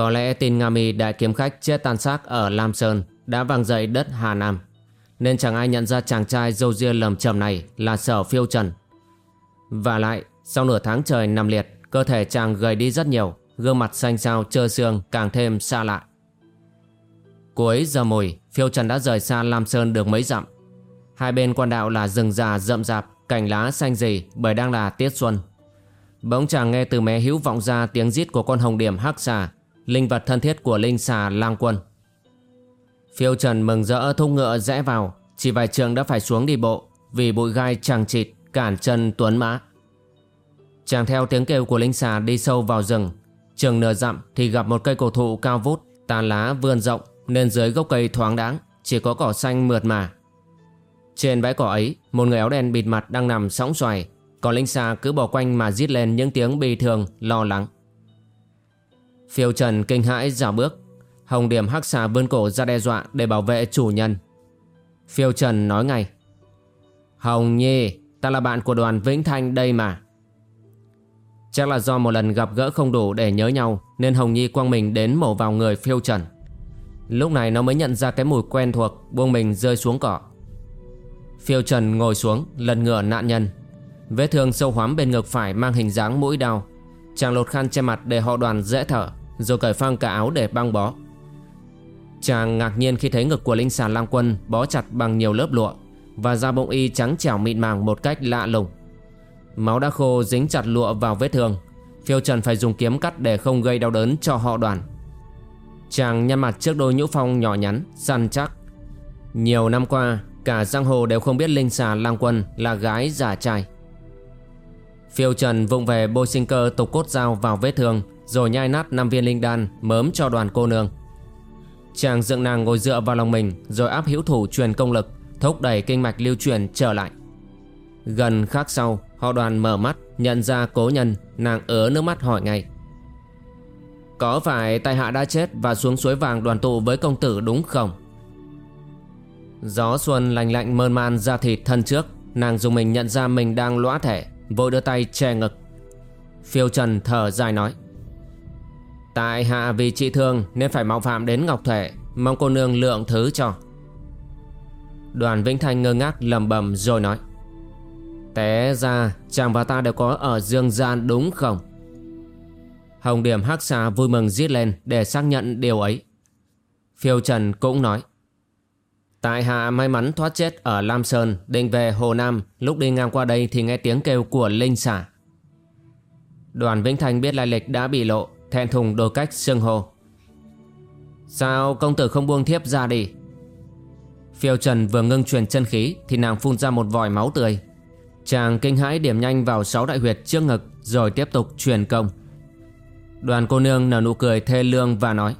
Có lẽ tin Nga Mi đại kiếm khách chết tàn xác ở Lam Sơn đã vang dậy đất Hà Nam. Nên chẳng ai nhận ra chàng trai dâu ria lầm trầm này là sở phiêu trần. Và lại, sau nửa tháng trời nằm liệt, cơ thể chàng gầy đi rất nhiều, gương mặt xanh xao trơ xương càng thêm xa lạ. Cuối giờ mùi, phiêu trần đã rời xa Lam Sơn được mấy dặm. Hai bên quan đạo là rừng già rậm rạp, cành lá xanh rì bởi đang là tiết xuân. Bỗng chàng nghe từ mé hữu vọng ra tiếng rít của con hồng điểm hắc xà linh vật thân thiết của linh xà lang quân. Phiêu Trần mừng rỡ thúc ngựa rẽ vào, chỉ vài trường đã phải xuống đi bộ vì bụi gai chằng chịt cản chân tuấn mã. Chàng theo tiếng kêu của linh xà đi sâu vào rừng, trường nửa dặm thì gặp một cây cổ thụ cao vút, tàn lá vươn rộng nên dưới gốc cây thoáng đáng, chỉ có cỏ xanh mượt mà. Trên bãi cỏ ấy, một người áo đen bịt mặt đang nằm sóng xoài, còn linh xà cứ bỏ quanh mà rít lên những tiếng bì thường, lo lắng. Phiêu Trần kinh hãi dạo bước. Hồng điểm hắc xà vươn cổ ra đe dọa để bảo vệ chủ nhân. Phiêu Trần nói ngay, Hồng Nhi, Ta là bạn của đoàn Vĩnh Thanh đây mà. Chắc là do một lần gặp gỡ không đủ để nhớ nhau, Nên Hồng Nhi quăng mình đến mổ vào người Phiêu Trần. Lúc này nó mới nhận ra cái mùi quen thuộc, Buông mình rơi xuống cỏ. Phiêu Trần ngồi xuống lần ngựa nạn nhân. Vết thương sâu hoắm bên ngực phải mang hình dáng mũi đau Chàng lột khăn che mặt để họ đoàn dễ thở rồi cởi phăng cả áo để băng bó. Chàng ngạc nhiên khi thấy ngực của linh Sàn lang quân bó chặt bằng nhiều lớp lụa Và da bụng y trắng trẻo mịn màng một cách lạ lùng. Máu đã khô dính chặt lụa vào vết thương. Phiêu Trần phải dùng kiếm cắt để không gây đau đớn cho họ đoàn. Chàng nhăn mặt trước đôi nhũ phong nhỏ nhắn, săn chắc. Nhiều năm qua, cả giang hồ đều không biết Linh xà lang quân là gái giả trai. Phiêu Trần vụng về bôi sinh cơ tục cốt dao vào vết thương rồi nhai nát năm viên linh đan, mớm cho đoàn cô nương. Chàng dựng nàng ngồi dựa vào lòng mình, rồi áp hữu thủ truyền công lực, thúc đẩy kinh mạch lưu truyền trở lại. Gần khắc sau, họ đoàn mở mắt, nhận ra cố nhân, nàng ớ nước mắt hỏi ngay. Có phải tại hạ đã chết và xuống suối vàng đoàn tụ với công tử đúng không? Gió xuân lành lạnh mơn man ra thịt thân trước, nàng dùng mình nhận ra mình đang lõa thể, vội đưa tay che ngực. Phiêu trần thở dài nói. Tại hạ vì trị thương nên phải mạo phạm đến Ngọc Thể Mong cô nương lượng thứ cho. Đoàn Vĩnh Thanh ngơ ngác lầm bầm rồi nói, Té ra, chàng và ta đều có ở dương gian đúng không? Hồng Điểm Hắc Xà vui mừng giết lên để xác nhận điều ấy. Phiêu Trần cũng nói, Tại hạ may mắn thoát chết ở Lam Sơn, Định về Hồ Nam, Lúc đi ngang qua đây thì nghe tiếng kêu của Linh xà. Đoàn Vĩnh Thanh biết lai lịch đã bị lộ Thẹn thùng đổi cách xưng hô. Sao công tử không buông thiếp ra đi? Phiêu Trần vừa ngưng truyền chân khí Thì nàng phun ra một vòi máu tươi. Chàng kinh hãi điểm nhanh vào sáu đại huyệt trước ngực Rồi tiếp tục truyền công. Đoàn cô nương nở nụ cười thê lương và nói,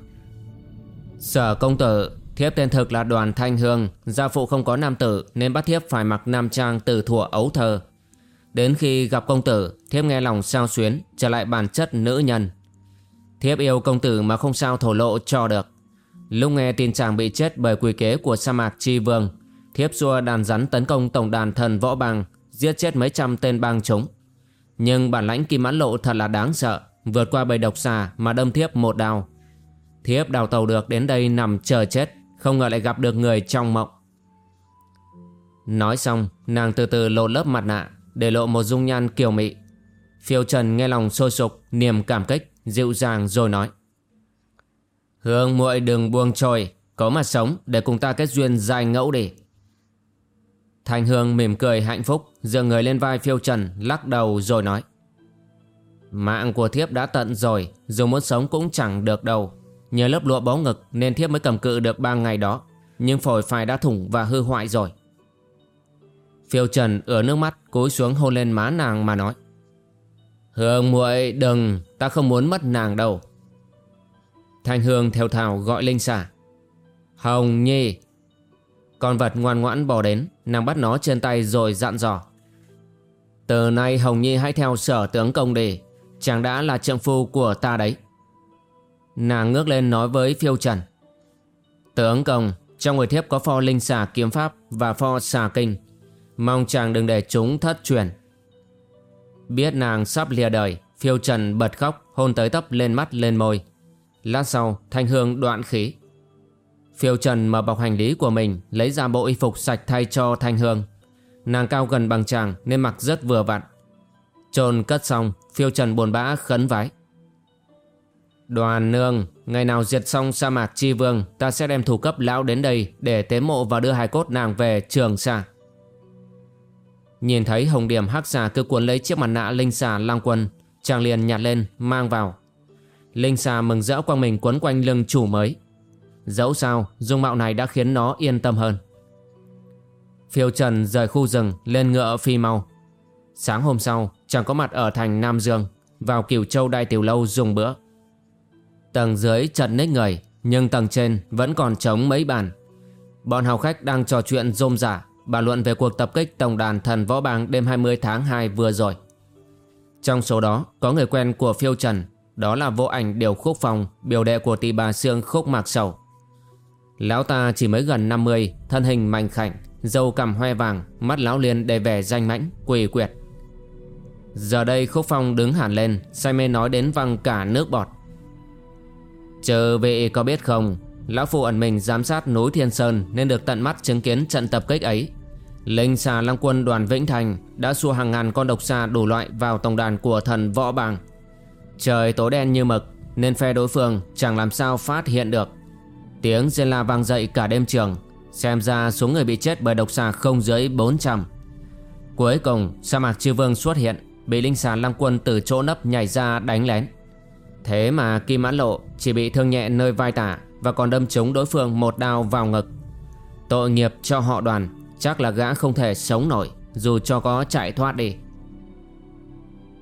Sở công tử, Thiếp tên thực là đoàn thanh hương, Gia phụ không có nam tử Nên bắt thiếp phải mặc nam trang từ thuở ấu thơ. Đến khi gặp công tử, Thiếp nghe lòng sao xuyến, Trở lại bản chất nữ nhân. Thiếp yêu công tử mà không sao thổ lộ cho được. Lúc nghe tin chàng bị chết bởi quỷ kế của sa mạc chi vương, Thiếp xua đàn rắn tấn công tổng đàn thần võ bang Giết chết mấy trăm tên bang chúng. Nhưng bản lãnh kim mãn lộ thật là đáng sợ, Vượt qua bầy độc xà mà đâm thiếp một đao. Thiếp đào tàu được đến đây nằm chờ chết, Không ngờ lại gặp được người trong mộng. Nói xong, nàng từ từ lộ lớp mặt nạ, Để lộ một dung nhan kiều mị. Phiêu trần nghe lòng sôi sục, Niềm cảm kích dịu dàng rồi nói. Hương muội đừng buông trôi, Có mà sống để cùng ta kết duyên dài ngẫu đi. Thanh Hương mỉm cười hạnh phúc Dựa người lên vai phiêu trần, Lắc đầu rồi nói. Mạng của thiếp đã tận rồi, Dù muốn sống cũng chẳng được đâu. Nhờ lớp lụa bó ngực Nên thiếp mới cầm cự được ba ngày đó, Nhưng phổi phải đã thủng và hư hoại rồi. Phiêu Trần ửa nước mắt, cúi xuống hôn lên má nàng mà nói. Hương muội, đừng, Ta không muốn mất nàng đâu. Thanh Hương theo thào gọi Linh xả. Hồng Nhi, Con vật ngoan ngoãn bò đến, Nàng bắt nó trên tay rồi dặn dò. Từ nay Hồng Nhi hãy theo sở tướng công đi, Chàng đã là trượng phu của ta đấy. Nàng ngước lên nói với phiêu trần. Tướng công, Trong người thiếp có pho linh xà kiếm pháp Và pho xà kinh. Mong chàng đừng để chúng thất truyền. Biết nàng sắp lìa đời, Phiêu trần bật khóc, Hôn tới tấp lên mắt lên môi. Lát sau, thanh hương đoạn khí. Phiêu trần mở bọc hành lý của mình, Lấy ra bộ y phục sạch thay cho thanh hương. Nàng cao gần bằng chàng Nên mặc rất vừa vặn. Trồn cất xong, Phiêu trần buồn bã khấn vái. Đoàn nương, Ngày nào diệt xong sa mạc chi vương, Ta sẽ đem thủ cấp lão đến đây Để tế mộ và đưa hài cốt nàng về trường xa. Nhìn thấy hồng điểm hắc xà cứ cuốn lấy chiếc mặt nạ linh xà lang quân, Chàng liền nhặt lên, mang vào. Linh xà mừng rỡ quang mình quấn quanh lưng chủ mới. Dẫu sao, dung mạo này đã khiến nó yên tâm hơn. Phiêu Trần rời khu rừng, lên ngựa phi mau. Sáng hôm sau, chàng có mặt ở thành Nam Dương, Vào Cửu Châu Đại Tiểu Lâu dùng bữa. Tầng dưới chật ních người Nhưng tầng trên vẫn còn trống mấy bàn. Bọn hào khách đang trò chuyện rôm rả. Bàn luận về cuộc tập kích tổng đàn thần võ bang đêm 20 tháng 2 vừa rồi. Trong số đó, có người quen của phiêu trần, Đó là vô ảnh điều khúc phòng Biểu đệ của tỷ bà xương khúc mạc sầu. Lão ta chỉ mới gần 50 Thân hình mạnh khảnh, Dâu cằm hoe vàng, Mắt lão liên đầy vẻ danh mãnh quỷ quyệt. Giờ đây khúc phong đứng hẳn lên, Say mê nói đến văng cả nước bọt. Chờ vị có biết không Lão Phu ẩn mình giám sát núi Thiên Sơn Nên được tận mắt chứng kiến trận tập kích ấy. Linh xà long quân đoàn Vĩnh Thành Đã xua hàng ngàn con độc xà đủ loại Vào tổng đàn của thần võ bàng. Trời tối đen như mực Nên phe đối phương chẳng làm sao phát hiện được. Tiếng rên la vang dậy cả đêm trường, Xem ra số người bị chết bởi độc xà không dưới 400 Cuối cùng, sa mạc chư vương xuất hiện, Bị linh xà long quân từ chỗ nấp nhảy ra đánh lén. Thế mà Kim Mãn Lộ chỉ bị thương nhẹ nơi vai tả. Và còn đâm trúng đối phương một đao vào ngực. Tội nghiệp cho họ đoàn, Chắc là gã không thể sống nổi, Dù cho có chạy thoát đi.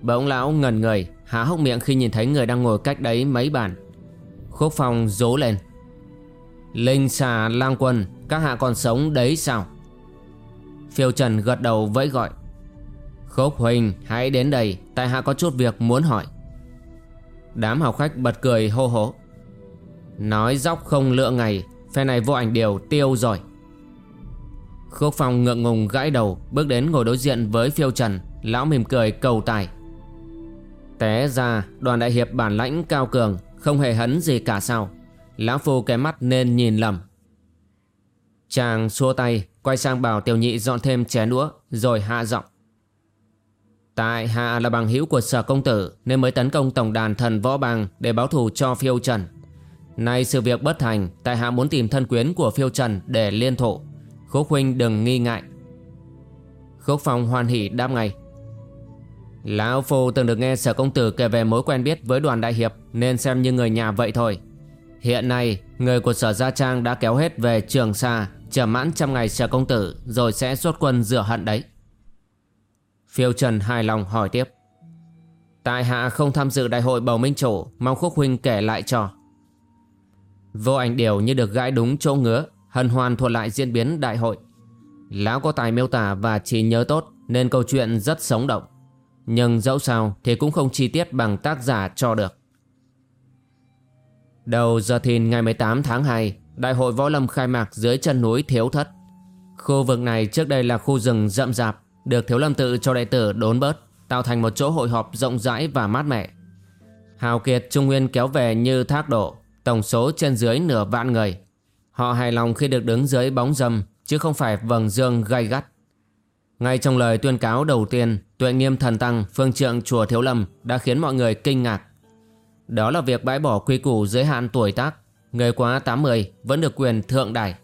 Bỗng lão ngần người, Há hốc miệng khi nhìn thấy người đang ngồi cách đấy mấy bàn. Khúc phong rố lên. Linh xà, lang quân, Các hạ còn sống đấy sao? Phiêu Trần gật đầu vẫy gọi. Khúc huynh hãy đến đây, Tại hạ có chút việc muốn hỏi. Đám hào khách bật cười hô hố. Nói dốc không lựa ngày, Phe này vô ảnh điều tiêu rồi. Khúc Phong ngượng ngùng gãi đầu, Bước đến ngồi đối diện với phiêu trần, Lão mỉm cười cầu tài. Té ra, đoàn đại hiệp bản lãnh cao cường, Không hề hấn gì cả sao. Lão phu cái mắt nên nhìn lầm. Chàng xua tay, Quay sang bảo tiểu nhị dọn thêm chén đũa, Rồi hạ giọng. Tại hạ là bằng hữu của sở công tử, Nên mới tấn công tổng đàn thần võ bàng Để báo thù cho phiêu trần. Nay sự việc bất thành, Tại hạ muốn tìm thân quyến của phiêu trần Để liên thụ. Khúc huynh đừng nghi ngại. Khúc phong hoan hỉ đáp ngay. Lão Phu từng được nghe sở công tử kể về mối quen biết với đoàn đại hiệp, Nên xem như người nhà vậy thôi. Hiện nay, người của sở Gia Trang đã kéo hết về trường xa, Chờ mãn trăm ngày sở công tử, Rồi sẽ xuất quân rửa hận đấy. Phiêu Trần hài lòng hỏi tiếp. Tại hạ không tham dự đại hội bầu minh chủ, Mong Khúc Huynh kể lại cho. Vô ảnh điều như được gãi đúng chỗ ngứa, Hân hoan thuật lại diễn biến đại hội. Lão có tài miêu tả và trí nhớ tốt, Nên câu chuyện rất sống động. Nhưng dẫu sao thì cũng không chi tiết bằng tác giả cho được. Đầu giờ thìn ngày 18 tháng 2 Đại hội võ lâm khai mạc dưới chân núi Thiếu Thất. Khu vực này trước đây là khu rừng rậm rạp, Được Thiếu Lâm Tự cho đệ tử đốn bớt, Tạo thành một chỗ hội họp rộng rãi và mát mẻ. Hào kiệt Trung Nguyên kéo về như thác đổ. Tổng số trên dưới nửa vạn người. Họ hài lòng khi được đứng dưới bóng râm Chứ không phải vầng dương gay gắt. Ngay trong lời tuyên cáo đầu tiên, Tuệ nghiêm thần tăng, phương trượng chùa Thiếu Lâm Đã khiến mọi người kinh ngạc. Đó là việc bãi bỏ quy củ giới hạn tuổi tác, Người quá 80 vẫn được quyền thượng đài.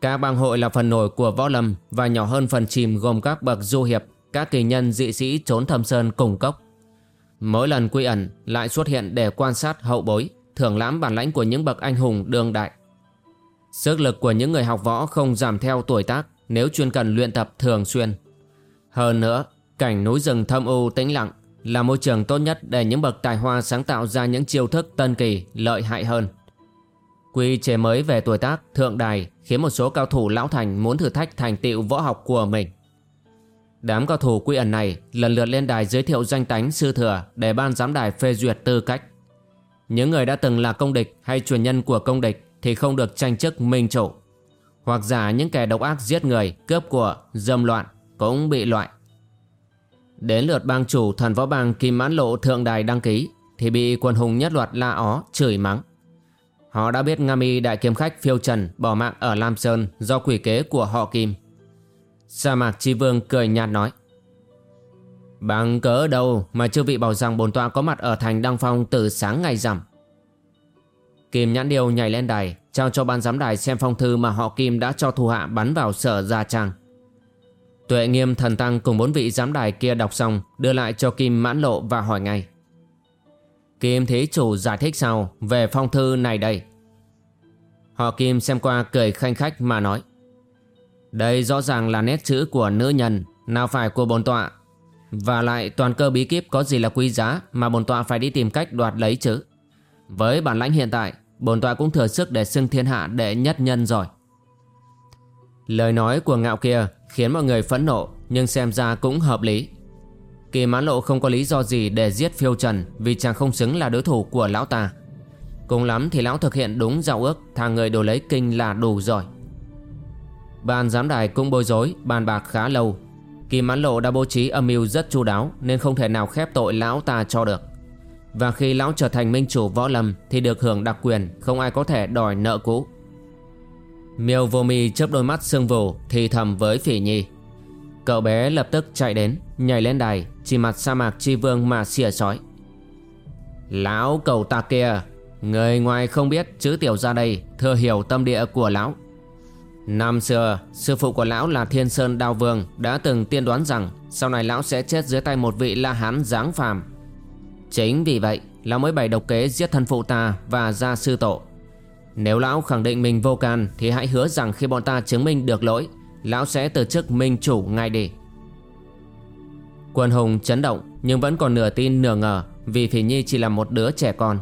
Các bang hội là phần nổi của võ lâm Và nhỏ hơn phần chìm gồm các bậc du hiệp, Các kỳ nhân dị sĩ trốn thâm sơn cùng cốc. Mỗi lần quy ẩn, lại xuất hiện để quan sát hậu bối. Thưởng lãm bản lãnh của những bậc anh hùng đương đại Sức lực của những người học võ không giảm theo tuổi tác nếu chuyên cần luyện tập thường xuyên. Hơn nữa, cảnh núi rừng thâm u tĩnh lặng là môi trường tốt nhất để những bậc tài hoa sáng tạo ra những chiêu thức tân kỳ lợi hại hơn. Quy chế mới về tuổi tác thượng đài khiến một số cao thủ lão thành muốn thử thách thành tựu võ học của mình. Đám cao thủ quy ẩn này lần lượt lên đài giới thiệu danh tánh sư thừa để ban giám đài phê duyệt tư cách. Những người đã từng là công địch hay truyền nhân của công địch thì không được tranh chức minh chủ. Hoặc giả những kẻ độc ác giết người, cướp của, dâm loạn cũng bị loại. Đến lượt bang chủ thần võ bang Kim Mãn Lộ thượng đài đăng ký thì bị quần hùng nhất loạt la ó, chửi mắng. Họ đã biết Nga Mi đại kiếm khách phiêu trần bỏ mạng ở Lam Sơn do quỷ kế của họ Kim. Sa mạc Chi Vương cười nhạt nói. Bằng cớ đâu mà chư vị bảo rằng bồn tọa có mặt ở thành Đăng Phong từ sáng ngày rằm. Kim nhãn điều nhảy lên đài, trao cho ban giám đài xem phong thư mà họ Kim đã cho thủ hạ bắn vào sở Gia Trang. Tuệ nghiêm thần tăng cùng bốn vị giám đài kia đọc xong, đưa lại cho Kim mãn lộ và hỏi ngay. Kim thế Chủ giải thích sao về phong thư này đây? Họ Kim xem qua cười khanh khách mà nói. Đây rõ ràng là nét chữ của nữ nhân, nào phải của bồn tọa. Và lại toàn cơ bí kíp có gì là quý giá mà bồn tọa phải đi tìm cách đoạt lấy chứ. Với bản lãnh hiện tại, bồn tọa cũng thừa sức để xưng thiên hạ đệ nhất nhân rồi. Lời nói của ngạo kia khiến mọi người phẫn nộ nhưng xem ra cũng hợp lý. Kỳ mãn lộ không có lý do gì để giết phiêu trần vì chàng không xứng là đối thủ của lão ta. Cùng lắm thì lão thực hiện đúng giao ước thà người đồ lấy kinh là đủ rồi. Ban giám đài cũng bối rối, bàn bạc khá lâu. Kỳ mãn lộ đã bố trí âm mưu rất chu đáo nên không thể nào khép tội lão ta cho được. Và khi lão trở thành minh chủ võ lâm thì được hưởng đặc quyền, không ai có thể đòi nợ cũ. Miêu vô mi chớp đôi mắt sương vù thì thầm với phỉ nhi. Cậu bé lập tức chạy đến, nhảy lên đài, chỉ mặt sa mạc chi vương mà xỉa sói. Lão cầu ta kia, người ngoài không biết chữ tiểu ra đây thừa hiểu tâm địa của lão. Năm xưa, sư phụ của lão là Thiên Sơn Đao Vương đã từng tiên đoán rằng sau này lão sẽ chết dưới tay một vị La Hán giáng phàm. Chính vì vậy, lão mới bày độc kế giết thân phụ ta và gia sư tổ. Nếu lão khẳng định mình vô can thì hãy hứa rằng khi bọn ta chứng minh được lỗi, lão sẽ từ chức minh chủ ngay đi. Quân hùng chấn động nhưng vẫn còn nửa tin nửa ngờ vì Phỉ Nhi chỉ là một đứa trẻ con.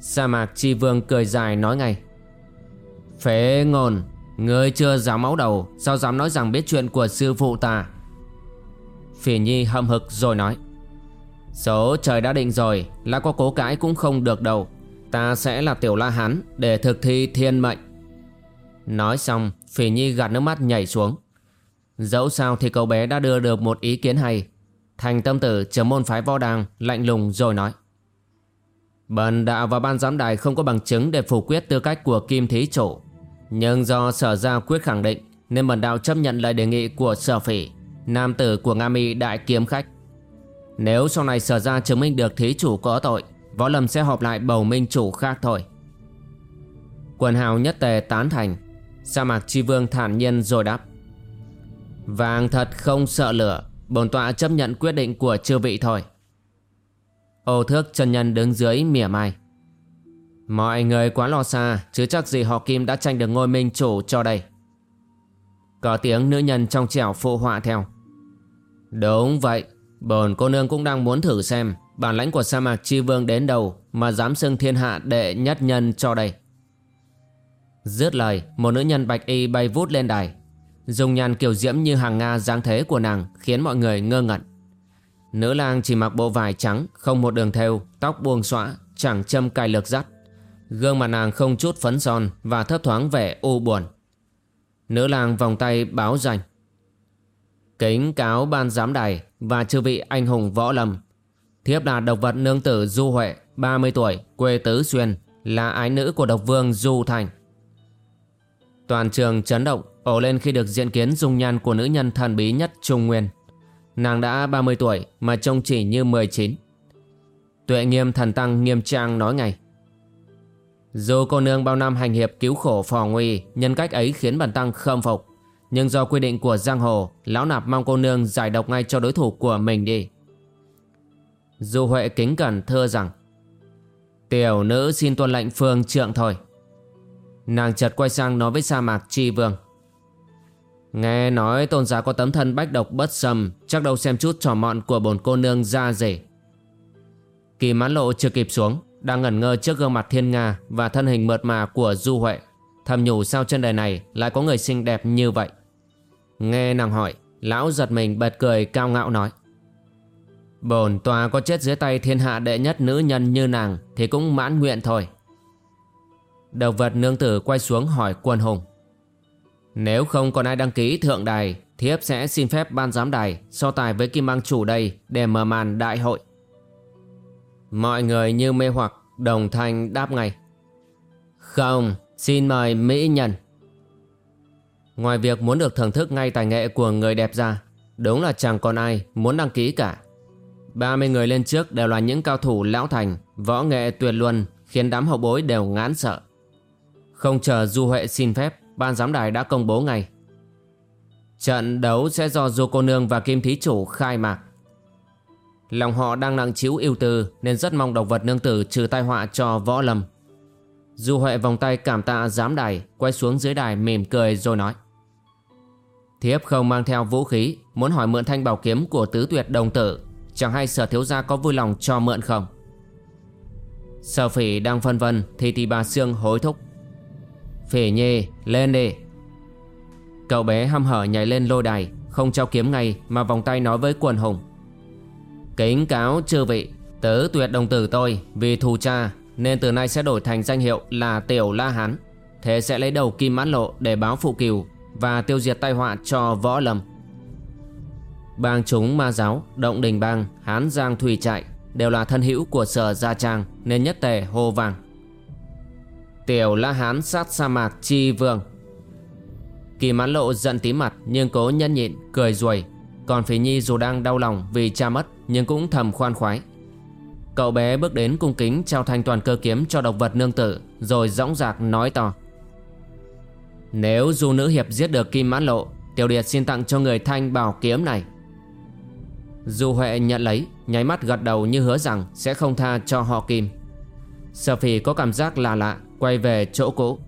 Sa mạc chi vương cười dài nói ngay. Phế ngôn, Ngươi chưa dám máu đầu, Sao dám nói rằng biết chuyện của sư phụ ta? Phỉ nhi hậm hực rồi nói. Số trời đã định rồi, Là có cố cãi cũng không được đâu. Ta sẽ là tiểu la hán Để thực thi thiên mệnh. Nói xong, Phỉ nhi gạt nước mắt nhảy xuống. Dẫu sao thì cậu bé đã đưa được một ý kiến hay. Thành tâm tử, trưởng môn phái võ đàng, Lạnh lùng rồi nói. Bần đạo và ban giám đài không có bằng chứng Để phủ quyết tư cách của kim thí chủ nhưng do sở gia quyết khẳng định, Nên bần đạo chấp nhận lời đề nghị của sở phỉ, Nam tử của Nga Mi đại kiếm khách. Nếu sau này sở gia chứng minh được thí chủ có tội, Võ lâm sẽ họp lại bầu minh chủ khác thôi. Quần hào nhất tề tán thành, Sa mạc chi vương thản nhiên rồi đáp. Vàng thật không sợ lửa Bồn tọa chấp nhận quyết định của chư vị thôi. Ô thước chân nhân đứng dưới mỉa mai. Mọi người quá lo xa, Chứ chắc gì họ Kim đã tranh được ngôi minh chủ cho đây. Có tiếng nữ nhân trong trẻo phụ họa theo. Đúng vậy, Bồn cô nương cũng đang muốn thử xem Bản lãnh của sa mạc chi vương đến đầu Mà dám xưng thiên hạ đệ nhất nhân cho đây. Dứt lời, Một nữ nhân bạch y bay vút lên đài. Dùng nhàn kiểu diễm như hàng Nga dáng thế của nàng Khiến mọi người ngơ ngẩn. Nữ lang chỉ mặc bộ vải trắng, Không một đường thêu, Tóc buông xõa, Chẳng châm cài lược dắt. Gương mặt nàng không chút phấn son và thấp thoáng vẻ u buồn. Nữ lang vòng tay báo danh. Kính cáo ban giám đài và chư vị anh hùng võ lâm. Thiếp là độc vật nương tử Du Huệ, 30 tuổi, quê Tứ Xuyên, là ái nữ của độc vương Du Thành. Toàn trường chấn động, ổ lên khi được diện kiến dung nhan của nữ nhân thần bí nhất Trung Nguyên. Nàng đã 30 tuổi mà trông chỉ như 19. Tuệ nghiêm thần tăng nghiêm trang nói ngay. Dù cô nương bao năm hành hiệp cứu khổ phò nguy, nhân cách ấy khiến bản tăng khâm phục. Nhưng do quy định của giang hồ, lão nạp mong cô nương giải độc ngay cho đối thủ của mình đi. Du Huệ kính cẩn thưa rằng, tiểu nữ xin tuân lệnh phương trượng thôi. Nàng chợt quay sang nói với sa mạc chi vương Nghe nói tôn giá có tấm thân bách độc bất xâm Chắc đâu xem chút trò mọn của bồn cô nương ra rể Kỳ mãn lộ chưa kịp xuống đang ngẩn ngơ trước gương mặt thiên nga Và thân hình mượt mà của Du Huệ. Thầm nhủ sao trên đời này Lại có người xinh đẹp như vậy? Nghe nàng hỏi, Lão giật mình bật cười cao ngạo nói. Bồn tòa có chết dưới tay thiên hạ đệ nhất nữ nhân như nàng Thì cũng mãn nguyện thôi. Đầu vật nương tử quay xuống hỏi quân hùng. Nếu không còn ai đăng ký thượng đài, Thiếp sẽ xin phép ban giám đài So tài với kim bang chủ đây Để mở màn đại hội. Mọi người như mê hoặc, Đồng thanh đáp ngay. Không, Xin mời Mỹ Nhân. Ngoài việc muốn được thưởng thức ngay tài nghệ của người đẹp ra, Đúng là chẳng còn ai muốn đăng ký cả. 30 người lên trước đều là những cao thủ lão thành, Võ nghệ tuyệt luân, Khiến đám hậu bối đều ngán sợ. Không chờ Du Huệ xin phép, Ban giám đài đã công bố ngay. Trận đấu sẽ do Du Cô Nương và Kim Thí Chủ khai mạc. Lòng họ đang nặng chiếu yêu tư Nên rất mong độc vật nương tử trừ tai họa cho võ lâm. Du Huệ vòng tay cảm tạ giám đài, Quay xuống dưới đài mỉm cười rồi nói. Thiếp không mang theo vũ khí, Muốn hỏi mượn thanh bảo kiếm của tứ tuyệt đồng tử, Chẳng hay sở thiếu gia có vui lòng cho mượn không? Sở phỉ đang phân vân, Thì tì bà Sương hối thúc. Phỉ nhi, lên đi. Cậu bé hăm hở nhảy lên lôi đài, Không trao kiếm ngay, Mà vòng tay nói với quần hùng. Kính cáo chư vị Tứ tuyệt đồng tử tôi Vì thù cha Nên từ nay sẽ đổi thành danh hiệu là Tiểu La Hán Thế sẽ lấy đầu kim mãn lộ Để báo phụ kiều Và tiêu diệt tai họa cho võ lâm Bang chúng ma giáo, động đình bang, hán giang thủy trại đều là thân hữu của sở gia trang nên nhất tề hô vàng. Tiểu la hán sát sa mạc chi vương. Kỳ mãn lộ giận tí mặt nhưng cố nhân nhịn, cười ruồi. Còn phí nhi dù đang đau lòng vì cha mất nhưng cũng thầm khoan khoái. Cậu bé bước đến cung kính trao thanh toàn cơ kiếm cho độc vật nương tử, rồi dõng dạc nói to. Nếu du nữ hiệp giết được kim mãn lộ, Tiểu Điệt xin tặng cho người thanh bảo kiếm này Du Huệ nhận lấy, Nháy mắt gật đầu như hứa rằng Sẽ không tha cho họ Kim Sở phì có cảm giác lạ lạ, Quay về chỗ cũ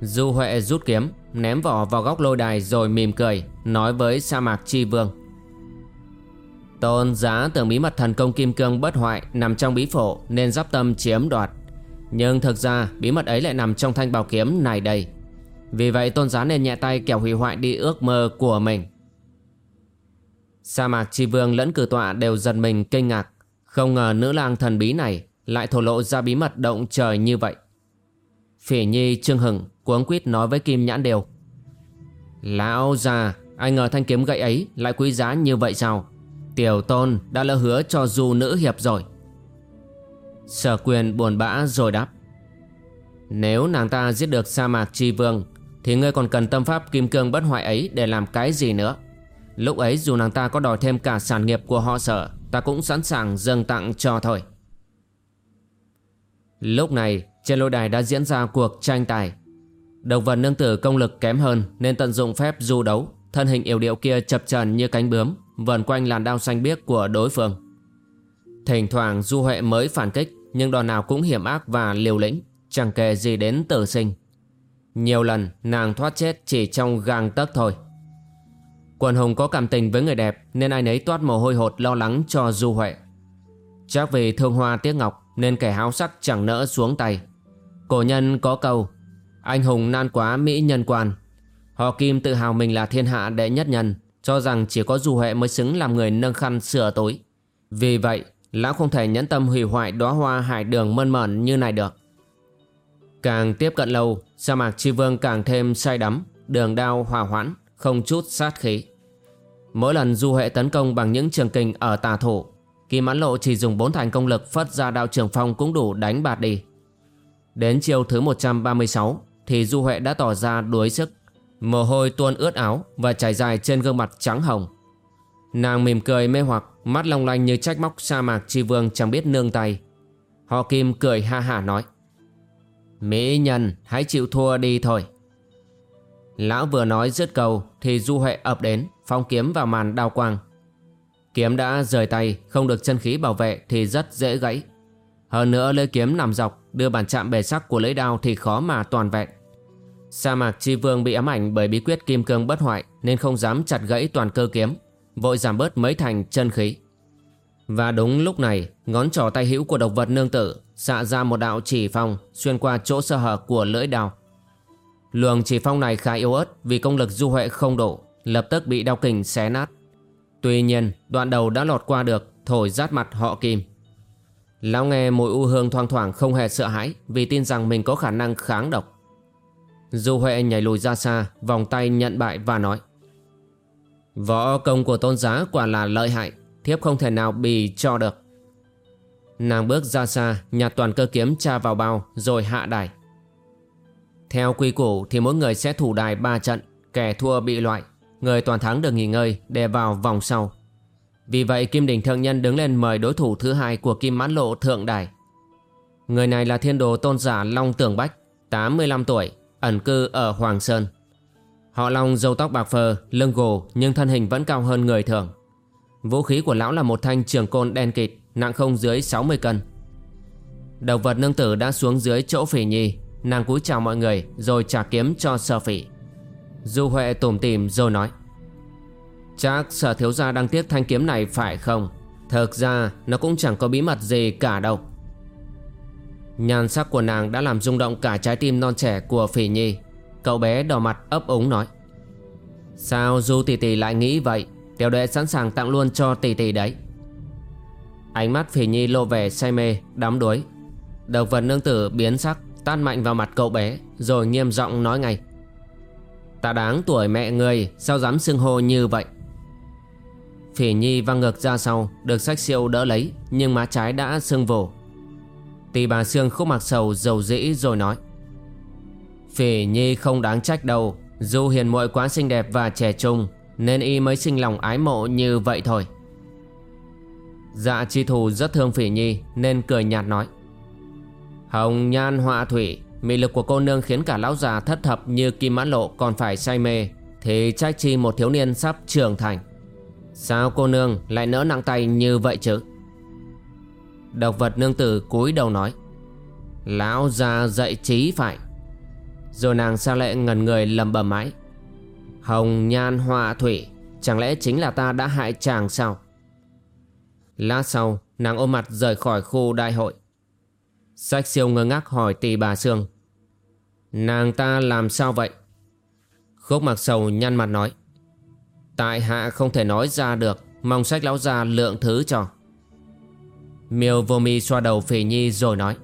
Du Huệ rút kiếm, Ném vỏ vào góc lôi đài rồi mỉm cười, Nói với sa mạc chi vương Tôn giá tưởng bí mật thần công kim cương bất hoại Nằm trong bí phổ nên giáp tâm chiếm đoạt. Nhưng thực ra, bí mật ấy lại nằm trong thanh bảo kiếm này đây. Vì vậy, tôn giá nên nhẹ tay kẻo hủy hoại đi ước mơ của mình. Sa mạc chi vương lẫn cử tọa đều giật mình kinh ngạc. Không ngờ nữ lang thần bí này Lại thổ lộ ra bí mật động trời như vậy. Phỉ nhi, trương hừng Cuống quýt nói với kim nhãn đều Lão già, Ai ngờ thanh kiếm gậy ấy lại quý giá như vậy sao? Tiểu tôn đã lỡ hứa cho du nữ hiệp rồi. Sở quyền buồn bã rồi đáp. Nếu nàng ta giết được sa mạc chi vương, Thì ngươi còn cần tâm pháp kim cương bất hoại ấy để làm cái gì nữa? Lúc ấy dù nàng ta có đòi thêm cả sản nghiệp của họ sở, Ta cũng sẵn sàng dâng tặng cho thôi. Lúc này, trên lôi đài đã diễn ra cuộc tranh tài. Độc vật nương tử công lực kém hơn Nên tận dụng phép du đấu, Thân hình yếu điệu kia chập trần như cánh bướm. Vần quanh làn đao xanh biếc của đối phương. Thỉnh thoảng du huệ mới phản kích, Nhưng đòn nào cũng hiểm ác và liều lĩnh, Chẳng kể gì đến tử sinh. Nhiều lần, nàng thoát chết chỉ trong gang tấc thôi. Quần hùng có cảm tình với người đẹp, Nên ai nấy toát mồ hôi hột lo lắng cho Du Huệ. Chắc vì thương hoa tiếc ngọc, Nên kẻ háo sắc chẳng nỡ xuống tay. Cổ nhân có câu, Anh hùng nan quá mỹ nhân quan. Họ Kim tự hào mình là thiên hạ đệ nhất nhân. Cho rằng chỉ có Du Huệ mới xứng làm người nâng khăn sửa tối. Vì vậy, Lão không thể nhẫn tâm hủy hoại đóa hoa hải đường mơn mởn như này được. Càng tiếp cận lâu, Sa mạc chi vương càng thêm say đắm, Đường đao hòa hoãn, Không chút sát khí. Mỗi lần du hệ tấn công bằng những trường kình ở tà thủ Kỳ mãn lộ chỉ dùng bốn thành công lực phất ra đạo trường phong cũng đủ đánh bạt đi. Đến chiều thứ 136 Thì du hệ đã tỏ ra đuối sức. Mồ hôi tuôn ướt áo Và chảy dài trên gương mặt trắng hồng Nàng mỉm cười mê hoặc Mắt long lanh như trách móc sa mạc chi vương chẳng biết nương tay Họ kim cười ha hả nói Mỹ nhân hãy chịu thua đi thôi Lão vừa nói dứt câu Thì du hệ ập đến phong kiếm vào màn đao quang. Kiếm đã rời tay, không được chân khí bảo vệ thì rất dễ gãy. Hơn nữa lưỡi kiếm nằm dọc đưa bàn chạm bề sắc của lưỡi đao thì khó mà toàn vẹn. Sa mạc chi vương bị ám ảnh bởi bí quyết kim cương bất hoại nên không dám chặt gãy toàn cơ kiếm, vội giảm bớt mấy thành chân khí. Và đúng lúc này, ngón trỏ tay hữu của độc vật nương tử xạ ra một đạo chỉ phong xuyên qua chỗ sơ hở của lưỡi đao. Luồng chỉ phong này khá yếu ớt vì công lực du huệ không đủ, lập tức bị đao kình xé nát. Tuy nhiên, đoạn đầu đã lọt qua được, thổi rát mặt họ kim. Lão nghe mùi u hương thoang thoảng không hề sợ hãi vì tin rằng mình có khả năng kháng độc. Du Huệ nhảy lùi ra xa, vòng tay nhận bại và nói Võ công của tôn giá quả là lợi hại, thiếp không thể nào bì cho được. Nàng bước ra xa, nhặt toàn cơ kiếm tra vào bao rồi hạ đài. Theo quy củ thì mỗi người sẽ thủ đài 3 trận, kẻ thua bị loại, người toàn thắng được nghỉ ngơi để vào vòng sau. Vì vậy Kim Đình Thượng Nhân đứng lên mời đối thủ thứ hai của Kim Mãn Lộ Thượng Đài. Người này là thiên đồ tôn giả Long Tường Bách, 85 tuổi, ẩn cư ở Hoàng Sơn. Họ Long râu tóc bạc phơ, lưng gồ nhưng thân hình vẫn cao hơn người thường. Vũ khí của lão là một thanh trường côn đen kịt, nặng không dưới 60 cân. Đầu vật nương tử đã xuống dưới chỗ phỉ nhi, nàng cúi chào mọi người rồi trả kiếm cho sở phỉ. Du Huệ tủm tìm rồi nói. Chắc sở thiếu gia đang tiếc thanh kiếm này phải không? Thực ra nó cũng chẳng có bí mật gì cả đâu. Nhan sắc của nàng đã làm rung động cả trái tim non trẻ của Phỉ Nhi. Cậu bé đỏ mặt ấp úng nói. Sao Du tỷ tỷ lại nghĩ vậy? Tiểu đệ sẵn sàng tặng luôn cho tỷ tỷ đấy. Ánh mắt Phỉ Nhi lộ vẻ say mê, đắm đuối. Độc vật nương tử biến sắc, tan mạnh vào mặt cậu bé, rồi nghiêm giọng nói ngay. Ta đáng tuổi mẹ người, sao dám xưng hô như vậy? Phỉ Nhi văng ngược ra sau Được sách siêu đỡ lấy Nhưng má trái đã sưng vổ Tỷ bà Sương khúc mặc sầu dầu dĩ rồi nói Phỉ Nhi không đáng trách đâu, Dù hiền muội quá xinh đẹp và trẻ trung, Nên y mới sinh lòng ái mộ như vậy thôi. Dạ chi thù rất thương Phỉ Nhi Nên cười nhạt nói, Hồng nhan họa thủy, Mị lực của cô nương khiến cả lão già thất thập như kim mãn lộ còn phải say mê, Thì trách chi một thiếu niên sắp trưởng thành. Sao cô nương lại nỡ nặng tay như vậy chứ? Độc vật nương tử cúi đầu nói, Lão già dạy trí phải. Rồi nàng sao lệ ngần người lầm bầm mãi, Hồng nhan họa thủy, Chẳng lẽ chính là ta đã hại chàng sao? Lát sau, nàng ôm mặt rời khỏi khu đại hội. Sách siêu ngơ ngác hỏi tỷ bà Sương, Nàng ta làm sao vậy? Khúc mặc sầu nhăn mặt nói, Tại hạ không thể nói ra được, Mong sách lão gia lượng thứ cho. Miêu vô mi xoa đầu phỉ nhi rồi nói,